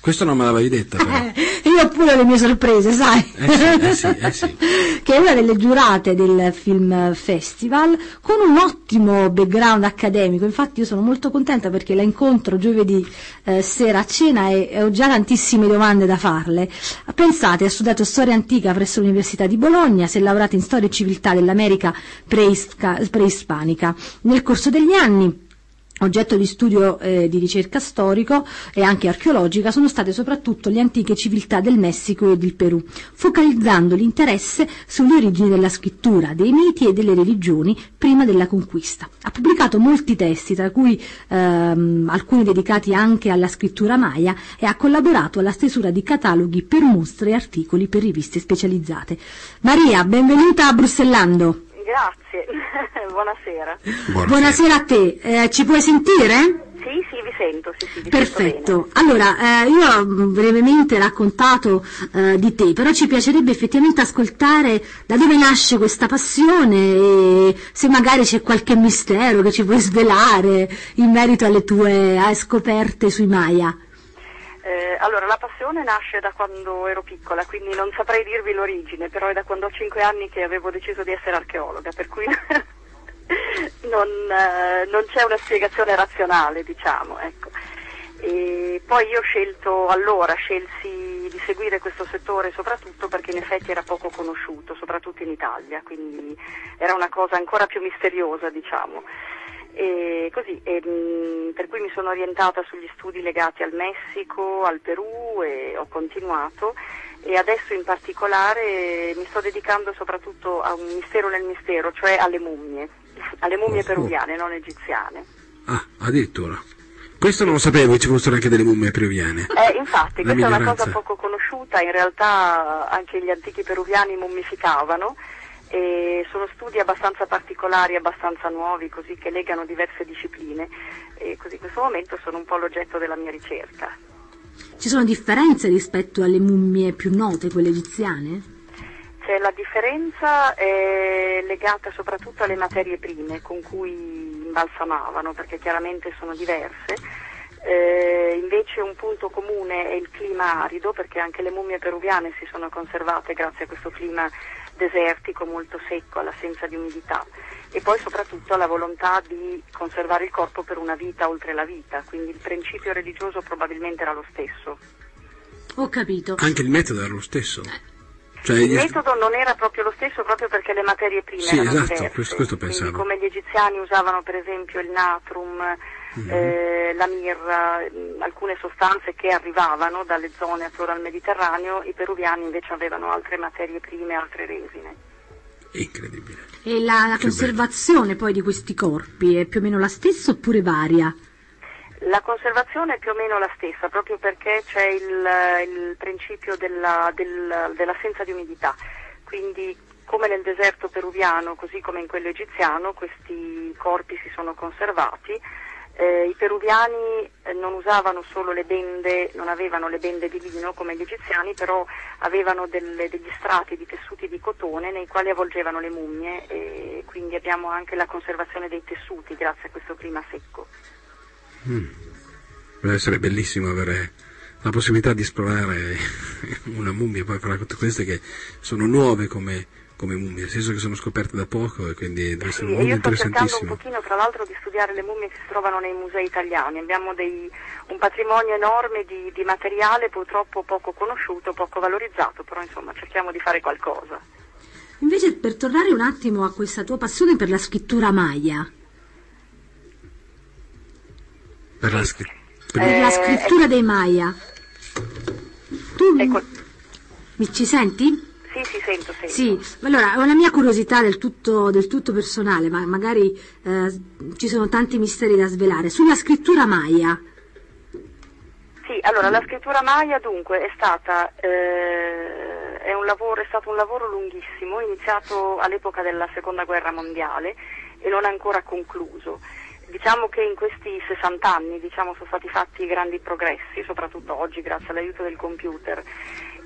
Questo non me l'avevi detto però. io ho pure le mie sorprese, sai? Eh sì, eh sì, eh sì. che è una delle giurate del Film Festival con un ottimo background accademico. Infatti io sono molto contenta perché la incontro giovedì eh, sera a cena e, e ho già tantissime domande da farle. Pensate, ha studiato storia antica presso l'Università di Bologna, si è laureata in storia e civiltà dell'America preispanica. Nel corso degli anni Oggetto di studio eh, di ricerca storico e anche archeologica sono state soprattutto le antiche civiltà del Messico e del Perù, focalizzando l'interesse sulle origini della scrittura, dei miti e delle religioni prima della conquista. Ha pubblicato molti testi, tra cui ehm, alcuni dedicati anche alla scrittura maya e ha collaborato alla stesura di cataloghi per mostre e articoli per riviste specializzate. Maria, benvenuta a Brussellando. Grazie, buonasera. Buonasera. Buonasera a te, Eh, ci puoi sentire? Sì, sì, vi sento, sì, sì, vi sento Perfetto, allora eh, io ho mm, brevemente raccontato eh, di te, però ci piacerebbe effettivamente ascoltare da dove nasce questa passione e se magari c'è qualche mistero che ci puoi svelare in merito alle tue eh, scoperte sui Maya. Eh, allora, la passione nasce da quando ero piccola, quindi non saprei dirvi l'origine, però è da quando ho 5 anni che avevo deciso di essere archeologa, per cui non, eh, non c'è una spiegazione razionale, diciamo, ecco. Poi io ho scelto, allora, scelsi di seguire questo settore soprattutto perché in effetti era poco conosciuto, soprattutto in Italia, quindi era una cosa ancora più misteriosa, diciamo. E così, e, mh, per cui mi sono orientata sugli studi legati al Messico, al Perù e ho continuato e adesso in particolare mi sto dedicando soprattutto a un mistero nel mistero, cioè alle mummie, alle mummie Oh. peruviane, non egiziane. Ah, addirittura. Questo non lo sapevo, che ci fossero anche delle mummie peruviane. Eh, infatti, La questa è una minoranza. cosa poco conosciuta, in realtà anche gli antichi peruviani mummificavano e sono studi abbastanza particolari, abbastanza nuovi, così che legano diverse discipline e così in questo momento sono un po' l'oggetto della mia ricerca. Ci sono differenze rispetto alle mummie più note, quelle egiziane? C'è la differenza è legata soprattutto alle materie prime con cui imbalsamavano, perché chiaramente sono diverse. Eh, invece un punto comune è il clima arido, perché anche le mummie peruviane si sono conservate grazie a questo clima desertico molto secco, all'assenza di umidità e poi soprattutto alla volontà di conservare il corpo per una vita oltre la vita, quindi il principio religioso probabilmente era lo stesso. Ho capito. Anche il metodo era lo stesso. Cioè, Il metodo non era proprio lo stesso proprio perché le materie prime Sì, erano esatto, diverse. questo- questo Quindi pensavo. come gli egiziani usavano per esempio il natrum, Mhm. eh, la mirra, mh, alcune sostanze che arrivavano dalle zone attorno al Mediterraneo, i peruviani invece avevano altre materie prime, altre resine. Incredibile. E la, la conservazione poi di questi corpi è più o meno la stessa oppure varia? La conservazione è più o meno la stessa, proprio perché c'è il, il principio della- del- dell'assenza di umidità. Quindi, come nel deserto peruviano, così come in quello egiziano, questi corpi si sono conservati. Eh, I peruviani eh, non usavano solo le bende, non avevano le bende di lino come gli egiziani, però avevano delle- degli strati di tessuti di cotone nei quali avvolgevano le mummie e quindi abbiamo anche la conservazione dei tessuti grazie a questo clima secco. Deve essere bellissimo avere la possibilità di esplorare una mummia, poi fra tutte queste che sono nuove come, come mummie, nel senso che sono scoperte da poco e quindi deve essere Sì, un mondo io sto cercando un interessantissimo. pochino tra l'altro di studiare le mummie che si trovano nei musei italiani. Abbiamo dei- un patrimonio enorme di, di materiale purtroppo poco conosciuto, poco valorizzato, però insomma cerchiamo di fare qualcosa. Invece per tornare un attimo a questa tua passione per la scrittura maya, Per la scri- per- Eh, la scrittura dei maya, tu Ecco, mi ci senti? Sì, sì, sento, sento. Sì, allora è una mia curiosità del tutto, del tutto personale, ma magari eh, ci sono tanti misteri da svelare. Sulla scrittura maya, Sì, allora la scrittura maya dunque è stata eh, è un lavoro, è stato un lavoro lunghissimo, iniziato all'epoca della seconda guerra mondiale e non ancora concluso. Diciamo che in questi 60 anni diciamo, sono stati fatti grandi progressi, soprattutto oggi grazie all'aiuto del computer.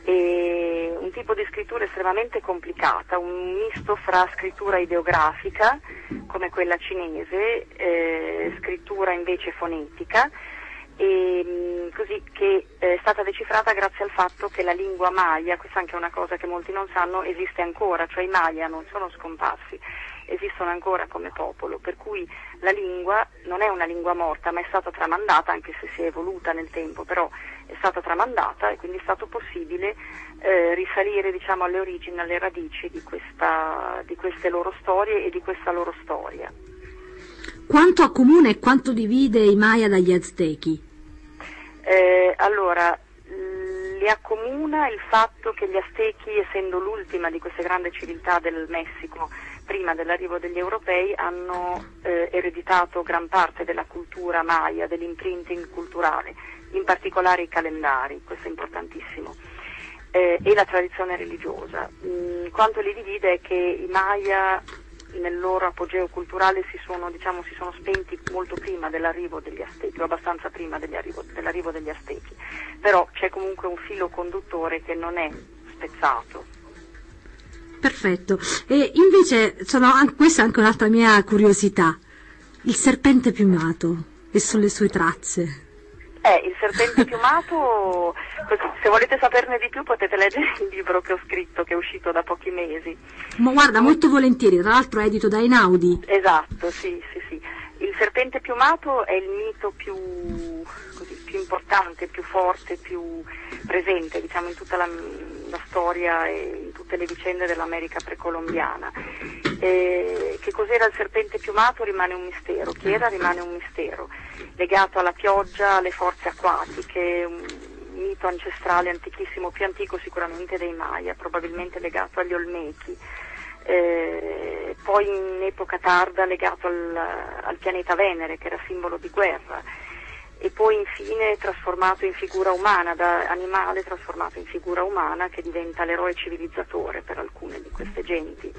E un tipo di scrittura estremamente complicata, un misto fra scrittura ideografica, come quella cinese, eh, scrittura invece fonetica, e, mh, così che eh, è stata decifrata grazie al fatto che la lingua maya, questa è anche una cosa che molti non sanno, esiste ancora, cioè i maya non sono scomparsi, esistono ancora come popolo, per cui la lingua non è una lingua morta, ma è stata tramandata, anche se si è evoluta nel tempo, però è stata tramandata e quindi è stato possibile eh, risalire diciamo, alle origini, alle radici di, questa- di queste loro storie e di questa loro storia. quanto accomuna e quanto divide i maya dagli aztechi? Eh, allora, li accomuna il fatto che gli Aztechi, essendo l'ultima di queste grandi civiltà del Messico, prima dell'arrivo degli europei, hanno eh, ereditato gran parte della cultura maya, dell'imprinting culturale, in particolare i calendari, questo è importantissimo, eh, e la tradizione religiosa. Mm, quanto li divide è che i Maya nel loro apogeo culturale si sono, diciamo, si sono spenti molto prima dell'arrivo degli Aztechi, o abbastanza prima degli arrivo- dell'arrivo degli Aztechi, però c'è comunque un filo conduttore che non è spezzato. Perfetto. E invece, sono, questa è anche un'altra mia curiosità. Il serpente piumato e sulle sue tracce. Eh, il serpente piumato, se volete saperne di più potete leggere il libro che ho scritto, che è uscito da pochi mesi. Ma guarda, molto volentieri, tra l'altro è edito da Einaudi. Esatto, sì, sì, sì. Il serpente piumato è il mito più, così, più importante, più forte, più presente diciamo, in tutta la, la storia e tutte le vicende dell'America precolombiana. Eh, che cos'era il serpente piumato rimane un mistero, chi era rimane un mistero, legato alla pioggia, alle forze acquatiche, un mito ancestrale antichissimo, più antico sicuramente dei Maya, probabilmente legato agli Olmechi. Eh, poi in epoca tarda legato al, al pianeta Venere che era simbolo di guerra e poi infine trasformato in figura umana, da animale trasformato in figura umana che diventa l'eroe civilizzatore per alcune di queste genti.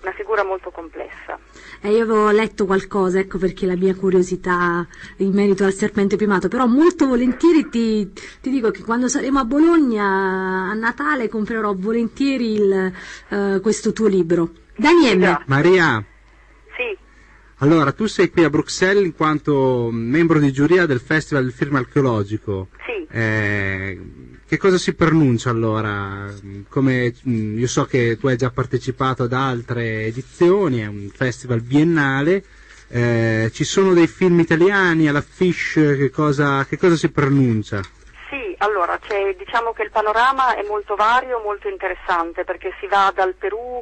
Una figura molto complessa. Eh, io avevo letto qualcosa, ecco perché la mia curiosità in merito al serpente piumato, però molto volentieri ti, ti dico che quando saremo a Bologna a Natale comprerò volentieri il, eh, questo tuo libro. Daniele. Maria, allora tu sei qui a Bruxelles in quanto membro di giuria del Festival del Film Archeologico. sì. Eh, che cosa si pronuncia allora? Come, mh, io so che tu hai già partecipato ad altre edizioni, è un festival biennale. eh, ci sono dei film italiani alla Fish, che cosa, che cosa si pronuncia? Sì, allora c'è- diciamo che il panorama è molto vario, molto interessante perché si va dal Perù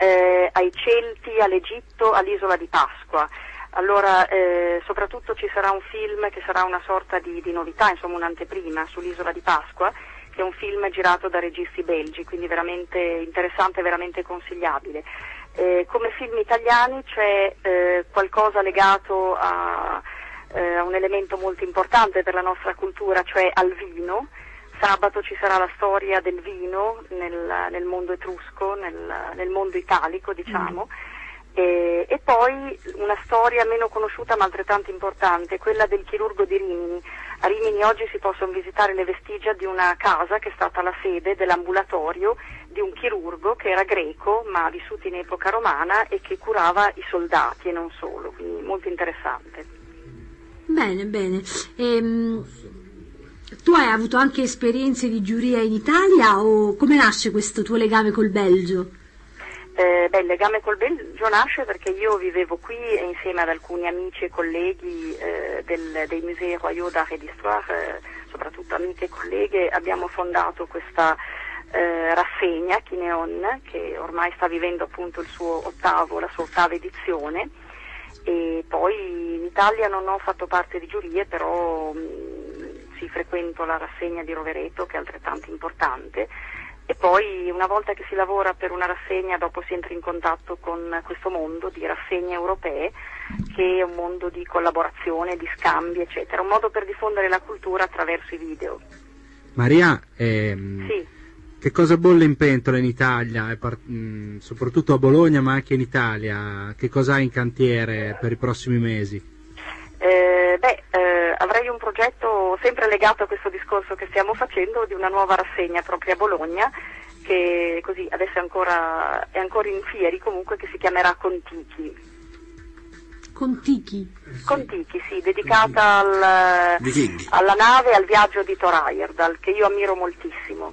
eh, ai Celti, all'Egitto, all'isola di Pasqua. Allora, eh, soprattutto ci sarà un film che sarà una sorta di, di novità, insomma un'anteprima sull'isola di Pasqua, che è un film girato da registi belgi, quindi veramente interessante, veramente consigliabile. Eh, come film italiani c'è eh, qualcosa legato a, eh, a un elemento molto importante per la nostra cultura, cioè al vino. Sabato ci sarà la storia del vino nel, nel mondo etrusco, nel, nel mondo italico, diciamo. E, e poi una storia meno conosciuta ma altrettanto importante, quella del chirurgo di Rimini. A Rimini oggi si possono visitare le vestigia di una casa che è stata la sede dell'ambulatorio di un chirurgo che era greco ma vissuto in epoca romana e che curava i soldati e non solo, quindi molto interessante. bene, bene. Ehm, tu hai avuto anche esperienze di giuria in Italia o come nasce questo tuo legame col Belgio? Eh, beh, il legame col Belgio nasce perché io vivevo qui e insieme ad alcuni amici e colleghi eh, del, dei Musei Royaux d'Art et d'Histoire, eh, soprattutto amiche e colleghe, abbiamo fondato questa eh, rassegna Kineon che ormai sta vivendo appunto ottavo, la sua ottava edizione e poi in Italia non ho fatto parte di giurie però sì, frequento la rassegna di Rovereto che è altrettanto importante e poi una volta che si lavora per una rassegna dopo si entra in contatto con questo mondo di rassegne europee che è un mondo di collaborazione, di scambi eccetera, un modo per diffondere la cultura attraverso i video. Maria, ehm, Sì. che cosa bolle in pentola in Italia, mh, soprattutto a Bologna ma anche in Italia? Che cosa hai in cantiere per i prossimi mesi? Eh, beh, eh, progetto sempre legato a questo discorso che stiamo facendo di una nuova rassegna proprio a Bologna che così adesso è ancora, è ancora in fieri comunque che si chiamerà Contichi. Contichi. Contichi, sì, dedicata al- alla nave e al viaggio di Thor Heyerdahl che io ammiro moltissimo.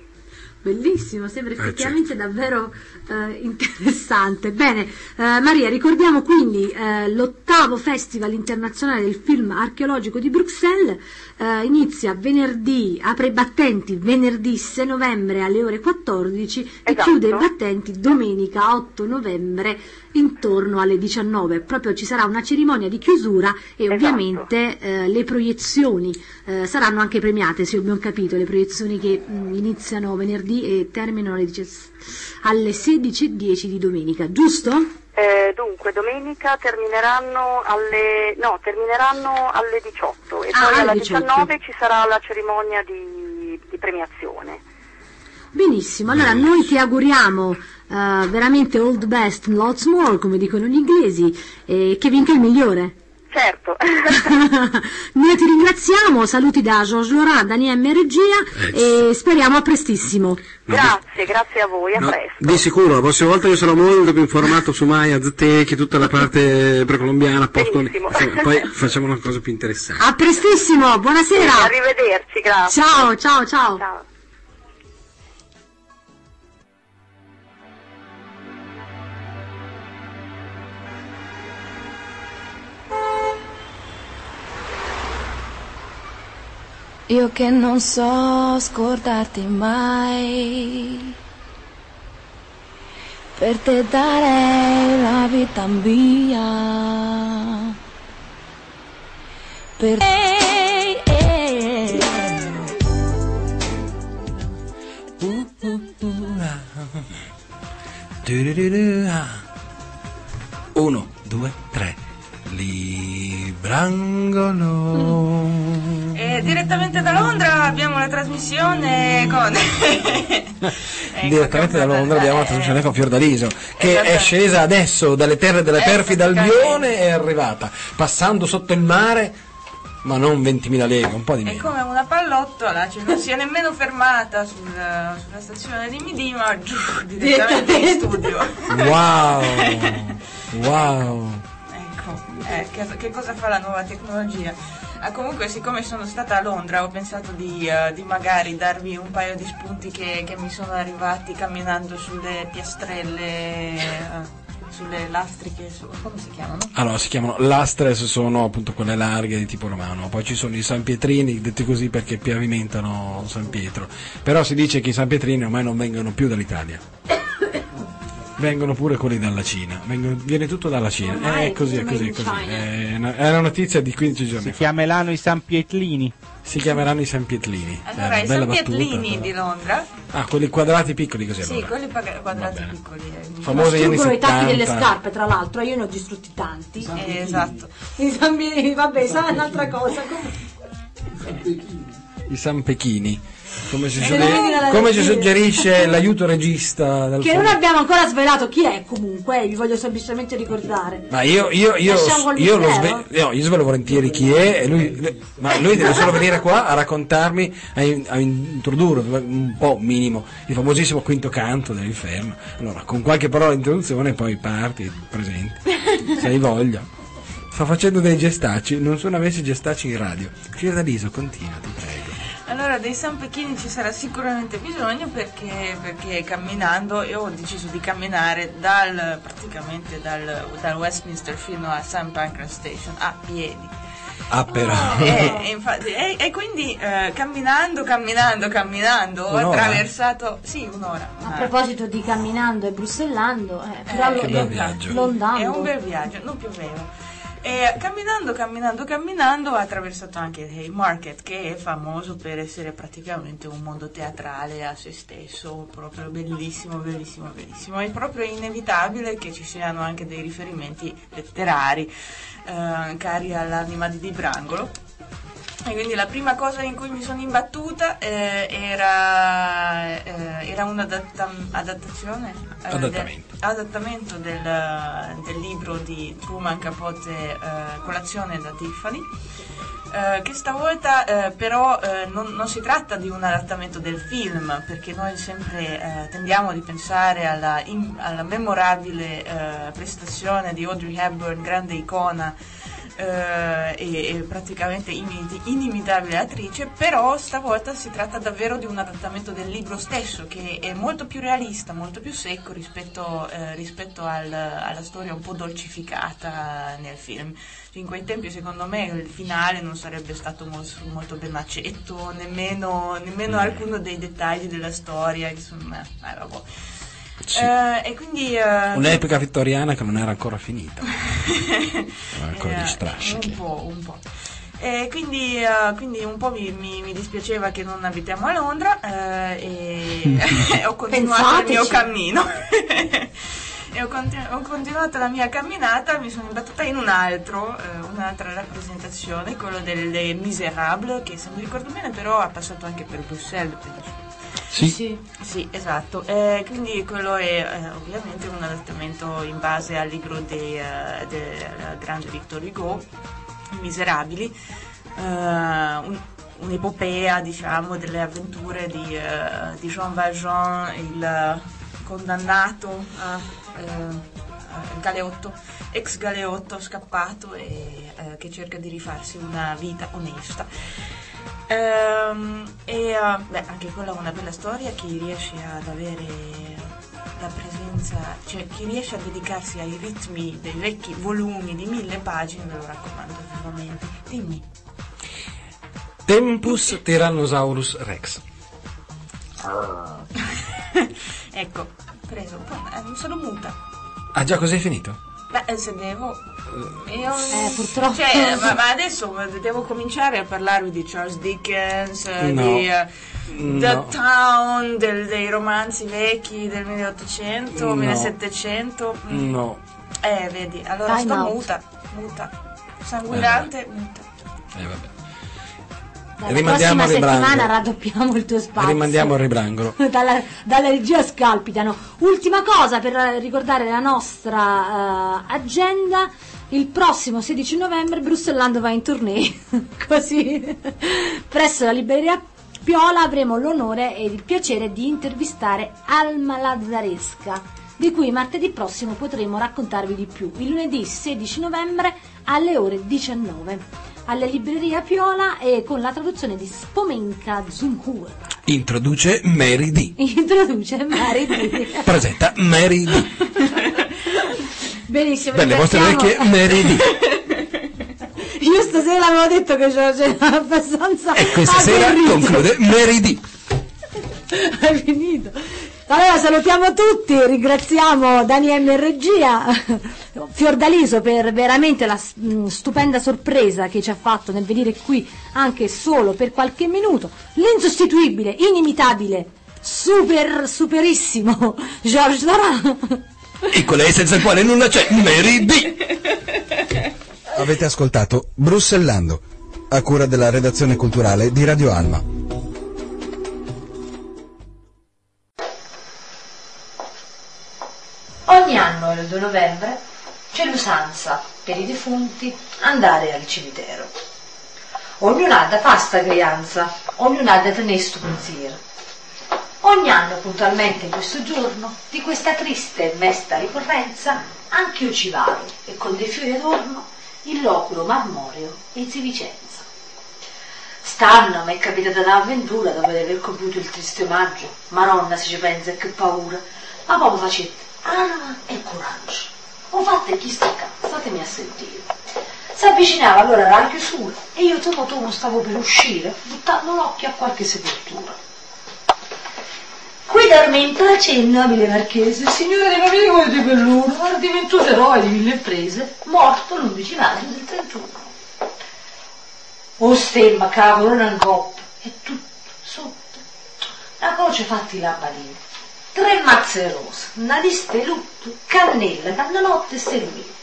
Bellissimo, sembra Eh, effettivamente davvero eh, interessante. Bene, eh, Maria, ricordiamo quindi eh, l'ottavo Festival internazionale del film archeologico di Bruxelles. eh, inizia venerdì, apre i battenti venerdì 6 novembre alle ore 14 e Esatto. chiude i battenti domenica 8 novembre intorno alle 19. Proprio ci sarà una cerimonia di chiusura e Esatto. ovviamente eh, le proiezioni eh, saranno anche premiate, se abbiamo capito, le proiezioni che mh, iniziano venerdì e terminano alle, 10 alle 16.10 di domenica, giusto? Eh, dunque, domenica termineranno alle, no, termineranno alle 18 e Ah, poi alle alla 18. 19 ci sarà la cerimonia di, di premiazione. Benissimo, allora noi ti auguriamo eh, veramente all the best, lots more, come dicono gli inglesi, e che vinca il migliore. Certo. Noi ti ringraziamo, saluti da Georges Laurent, Daniele Regia e speriamo a prestissimo. grazie, grazie a voi, a No, presto. di sicuro, la prossima volta io sarò molto più informato su Maya, Aztechi, tutta la parte precolombiana, poi facciamo una cosa più interessante. A prestissimo, buonasera. Arrivederci, grazie. Ciao, ciao, ciao. Ciao. Io che non so scordarti mai. Per te darei la vita mia. Per te. Turururu, ah. Uno, due, tre. Librangolo. Direttamente da Londra abbiamo la trasmissione con... Ecco, Direttamente da Londra abbiamo la trasmissione con Fiordaliso, che Esatto. è scesa adesso dalle terre della perfida praticamente. Albione e è arrivata, passando sotto il mare, ma non 20.000 leghe, un po' di È meno. come una pallottola, cioè non si è nemmeno fermata sul- sulla stazione di Midì, ma giù, direttamente in studio. Wow! Wow! Ecco, eh, che, che cosa fa la nuova tecnologia? Ah, comunque, siccome sono stata a Londra, ho pensato di, eh, di magari darvi un paio di spunti che, che mi sono arrivati camminando sulle piastrelle, eh, sulle lastriche, su- come si chiamano? Allora, si chiamano lastres, sono appunto quelle larghe di tipo romano, poi ci sono i San Pietrini, detti così perché pavimentano San Pietro, però si dice che i San Pietrini ormai non vengono più dall'Italia. Vengono pure quelli dalla Cina, Vengono- viene tutto dalla Cina, Ormai è così, è così, è così. China. È una, è una notizia di 15 giorni Si fa. chiameranno i San Pietlini. Si chiameranno i San Pietlini. Allora, Eh, i bella San battuta, Pietlini però. di Londra, Ah, quelli quadrati piccoli così sì, allora. quelli quadrati piccoli. eh, Famosi anni Distruggono i tacchi delle 70. scarpe, tra l'altro, io ne ho distrutti tanti. eh, esatto. I zambi- vabbè, sa un'altra cosa. comunque. I San Pechini. Come ci, Eh, sugge- non era da come ci suggerisce l'aiuto regista Che non abbiamo ancora svelato chi è comunque, eh, vi voglio semplicemente ricordare. Ma io, io, io, io, lo sve- no, io svelo volentieri chi è, lui, lui- ma lui deve solo venire qua a raccontarmi, a, in- a introdurre un po' minimo il famosissimo quinto canto dell'inferno. Allora, con qualche parola di introduzione poi parti, presenti, se hai voglia. Sto facendo dei gestacci, non sono avessi gestacci in radio. Fiordaliso, continua, ti prego. Allora, dei San Pechini ci sarà sicuramente bisogno perché, perché camminando, io ho deciso di camminare dal, praticamente dal, dal Westminster fino a St. Pancras Station a piedi. Ah, però. E, e infatti- e- e quindi eh, camminando, camminando, camminando, ho Un'ora? attraversato, sì, un'ora. A un'ora. proposito di camminando e brussellando, eh, però Eh, lo- che bel viaggio. È un bel viaggio, non pioveva. E camminando, camminando, camminando ho attraversato anche il Haymarket che è famoso per essere praticamente un mondo teatrale a se stesso, proprio bellissimo, bellissimo, bellissimo. È proprio inevitabile che ci siano anche dei riferimenti letterari eh, cari all'anima di Di Brangolo. E quindi la prima cosa in cui mi sono imbattuta eh, era, eh, era un'adattazione Adattamento. adattamento del, del libro di Truman Capote eh, Colazione da Tiffany. eh, che stavolta eh, però eh, non, non si tratta di un adattamento del film perché noi sempre eh, tendiamo di pensare alla, im- alla memorabile eh, prestazione di Audrey Hepburn, grande icona eh, e, e praticamente inimitabile attrice, però stavolta si tratta davvero di un adattamento del libro stesso che è molto più realista, molto più secco rispetto, eh, rispetto al- alla storia un po' dolcificata nel film. Cioè, In quei tempi secondo me il finale non sarebbe stato molto, molto ben accetto, nemmeno, nemmeno alcuno dei dettagli della storia, insomma, eh, vabbè. Sì. Eh, e quindi eh, Un'epoca vittoriana che non era ancora finita. Aveva ancora eh, gli strascichi. Un po', un po'. E quindi, eh, quindi un po' mi, mi- mi dispiaceva che non abitiamo a Londra eh, e ho continuato il mio Pensateci. cammino. e ho, continu- ho continuato la mia camminata, mi sono imbattuta in un altro, eh, un'altra rappresentazione, quello delle Miserables, che se mi ricordo bene però ha passato anche per Bruxelles. penso. Sì. Sì. Sì, esatto. Eh, quindi quello è eh, ovviamente un adattamento in base al libro di, eh, del grande Victor Hugo, Miserabili, eh, un- un'epopea, diciamo, delle avventure di, eh, di Jean Valjean, il eh, condannato eh, a galeotto, ex galeotto scappato e eh, che cerca di rifarsi una vita onesta. Ehm, e eh, beh, anche quella è una bella storia, chi riesce ad avere la presenza, cioè chi riesce a dedicarsi ai ritmi dei vecchi volumi di mille pagine, ve lo raccomando vivamente. Dimmi. Tempus Tyrannosaurus Rex. ecco, preso. Eh, sono muta. Ah, già così è finito? Beh, eh, se devo. Io, Eh, purtroppo. Cioè, ma, ma adesso devo cominciare a parlarvi di Charles Dickens, eh, No. di eh, The No. Town, del- dei romanzi vecchi del 1800, No. 1700. Mm. No. Eh, vedi, allora Time sto out. muta, muta. Sanguinante, muta. Eh, vabbè. Dalla Rimandiamo prossima settimana raddoppiamo il tuo spazio. Rimandiamo al ribrangolo. dalla, dalla regia scalpitano. Ultima cosa per ricordare la nostra eh, agenda. Il prossimo 16 novembre Brussellando va in tournée. Così presso la libreria Piola avremo l'onore e il piacere di intervistare Alma Lazzaresca, di cui martedì prossimo potremo raccontarvi di più. Il lunedì 16 novembre alle ore 19 alla libreria Piola e con la traduzione di Spomenka Zumhur. Introduce Mary D. Introduce Mary D. Presenta Mary D. Benissimo. Belle vostre orecchie, Mary D. Io stasera avevo detto che c'era c'era abbastanza. E questa sera conclude Mary D. È finito. Allora salutiamo tutti, ringraziamo Dani M regia, Fiordaliso per veramente la mh, stupenda sorpresa che ci ha fatto nel venire qui anche solo per qualche minuto, l'insostituibile, inimitabile, super, superissimo Georges Doran. E colei senza il quale nulla c'è, Mary D. Avete ascoltato Brussellando, a cura della redazione culturale di Radio Alma. Il 2 novembre c'è l'usanza per i defunti andare al cimitero. Ognuno ha da fare sta creanza, ognuno ha da tenere sto pensiero. Ogni anno puntualmente in questo giorno di questa triste e mesta ricorrenza anche io ci vado e con dei fiori adorno il loculo marmoreo e si Vicenza. St'anno mi è capitata un'avventura dopo aver compiuto il triste omaggio. Maronna se ci pensa che paura. Ma proprio facette anima e coraggio. Ho fatto chi sta qua, statemi a sentire. Si avvicinava allora la chiusura e io tomo tomo stavo per uscire, buttando l'occhio a qualche sepoltura. Qui dorme in pace il nobile marchese, signore dei navigoli di Belluno, era divenuto eroe di mille imprese, morto l'11 maggio del 31. O stemma, cavolo, un coppa, e tutto sotto. La croce fatta in lampadine, tre mazze rose, lista di lutto, cannella, cannanotte e stermini.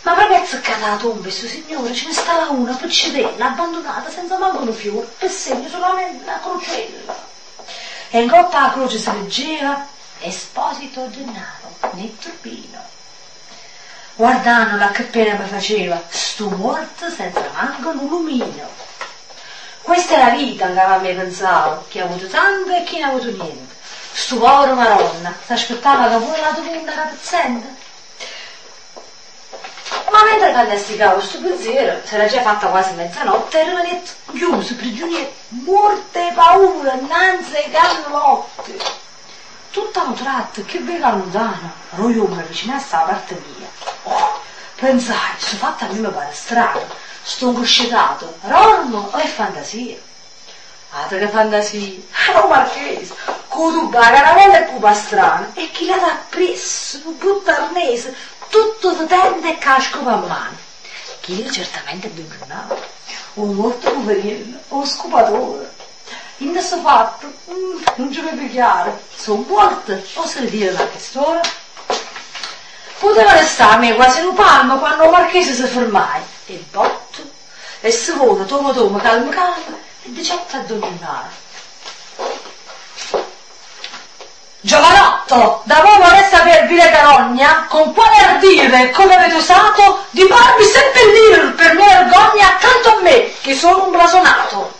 Ma proprio azzeccata la tomba, questo signore, ce ne stava una piccirella, abbandonata, senza manco un fiore, per segno solamente una crocella. E in coppa la croce si leggeva Esposito Gennaro, nel turbino. Guardandola che pena mi faceva, sto morto senza manco un lumino. Questa è la vita, andava a me pensavo, chi ha avuto tanto e chi ne ha avuto niente. Sto povero Maronna, si aspettava che pure la tua era pezzente. Ma mentre fantasticavo sto pensiero, si era già fatta quasi mezzanotte e rimanetto chiuso, prigioniero, morte e paura, innanzi ai cannolotti. Tutta un tratto, che bella lontano, ero io mi avvicinassi alla parte mia. Oh, pensai, sto fatto a me mi pare strano, sto incuscetato, ormo o è fantasia? Altro che fantasia, ero marchese, con tuba, la caravella e pupa strana, e chi la dà presso, un buttarnese, tutto tende e casco per mano. Chi certamente è bengranato, un morto poverino, un scopatore. In questo fatto, mm, non ci vede chiaro, sono morte o se ne dire da che storia? Poteva restarmi quasi un palmo quando il marchese si fermai, e botto, e si vota, tomo tomo, calmo calmo, e di certo addormentare. Giovanotto, da uomo resta per vile carogna, con quale ardire, come avete usato, di farmi seppellire per mia vergogna accanto a me, che sono un blasonato.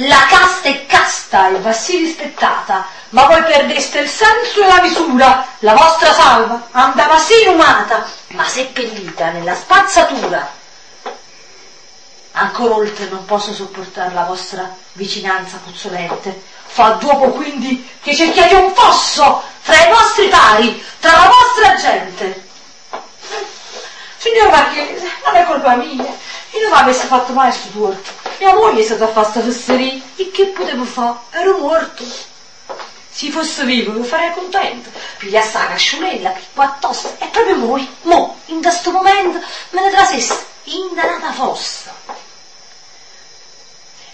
La casta è casta e va sì rispettata, ma voi perdeste il senso e la misura, la vostra salva andava sì inumata, ma seppellita nella spazzatura. Ancora oltre non posso sopportare la vostra vicinanza puzzolente. Fa dopo quindi che cerchiate un fosso fra i vostri pari, tra la vostra gente. Signor Marchese, non è colpa mia, io non avessi fatto mai sto torto. mia moglie è stata a fare sta. E che potevo fare? Ero morto. Se fosse vivo lo farei contento. Pigliassi la casciulella, qua tosta, e proprio moi, mo, in questo momento, me ne trasesse in danata fossa.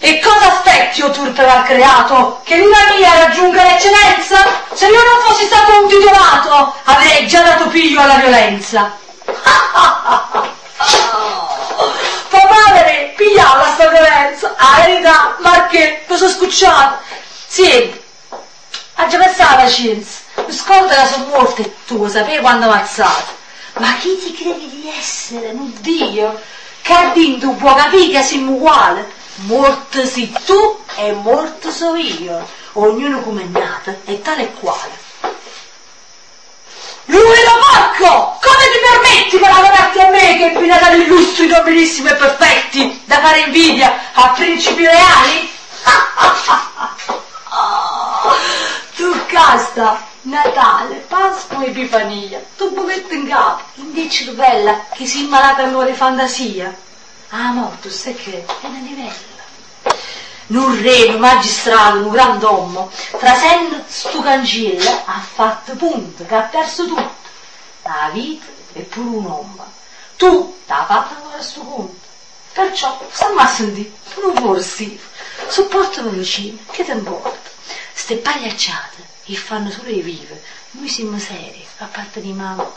E cosa aspetti, o turpe mal creato? Che l'una mia raggiunga l'eccellenza? Se io non fossi stato un titolato, avrei già dato piglio alla violenza. Fa male, pigliava sta violenza. Ah, verità, ma che? Cosa scucciato? Sì, ha già pensato la scienza. Ascolta che sono morte tu, lo sapevi quando ammazzate. Ma chi ti credi di essere? Non Dio. Che a tu può capire che siamo uguali. Morto sei tu e morto so io. Ognuno come è nato e tale e quale. Lui lo porco! Come ti permetti per lavorarti a me che è pinata di illustri, nobilissimi e perfetti da fare invidia a principi reali? tu casta, Natale, Pasqua e Epifania, tu buchetto in capo, invece tu bella che si malata a nuove fantasia. Ah, mo, tu sai che è una livella. Un re, un magistrato, un grand'uomo, trasendo stu cancella, ha fatto punto, che ha perso tutto. La vita e pure un'omba. Tu t'ha fatto ancora sto conto. Perciò, stammi a sentire, non forsi, sopportami vicino, che ti importa? Ste pagliacciate, che fanno solo i vive, noi siamo seri, a parte di mamma.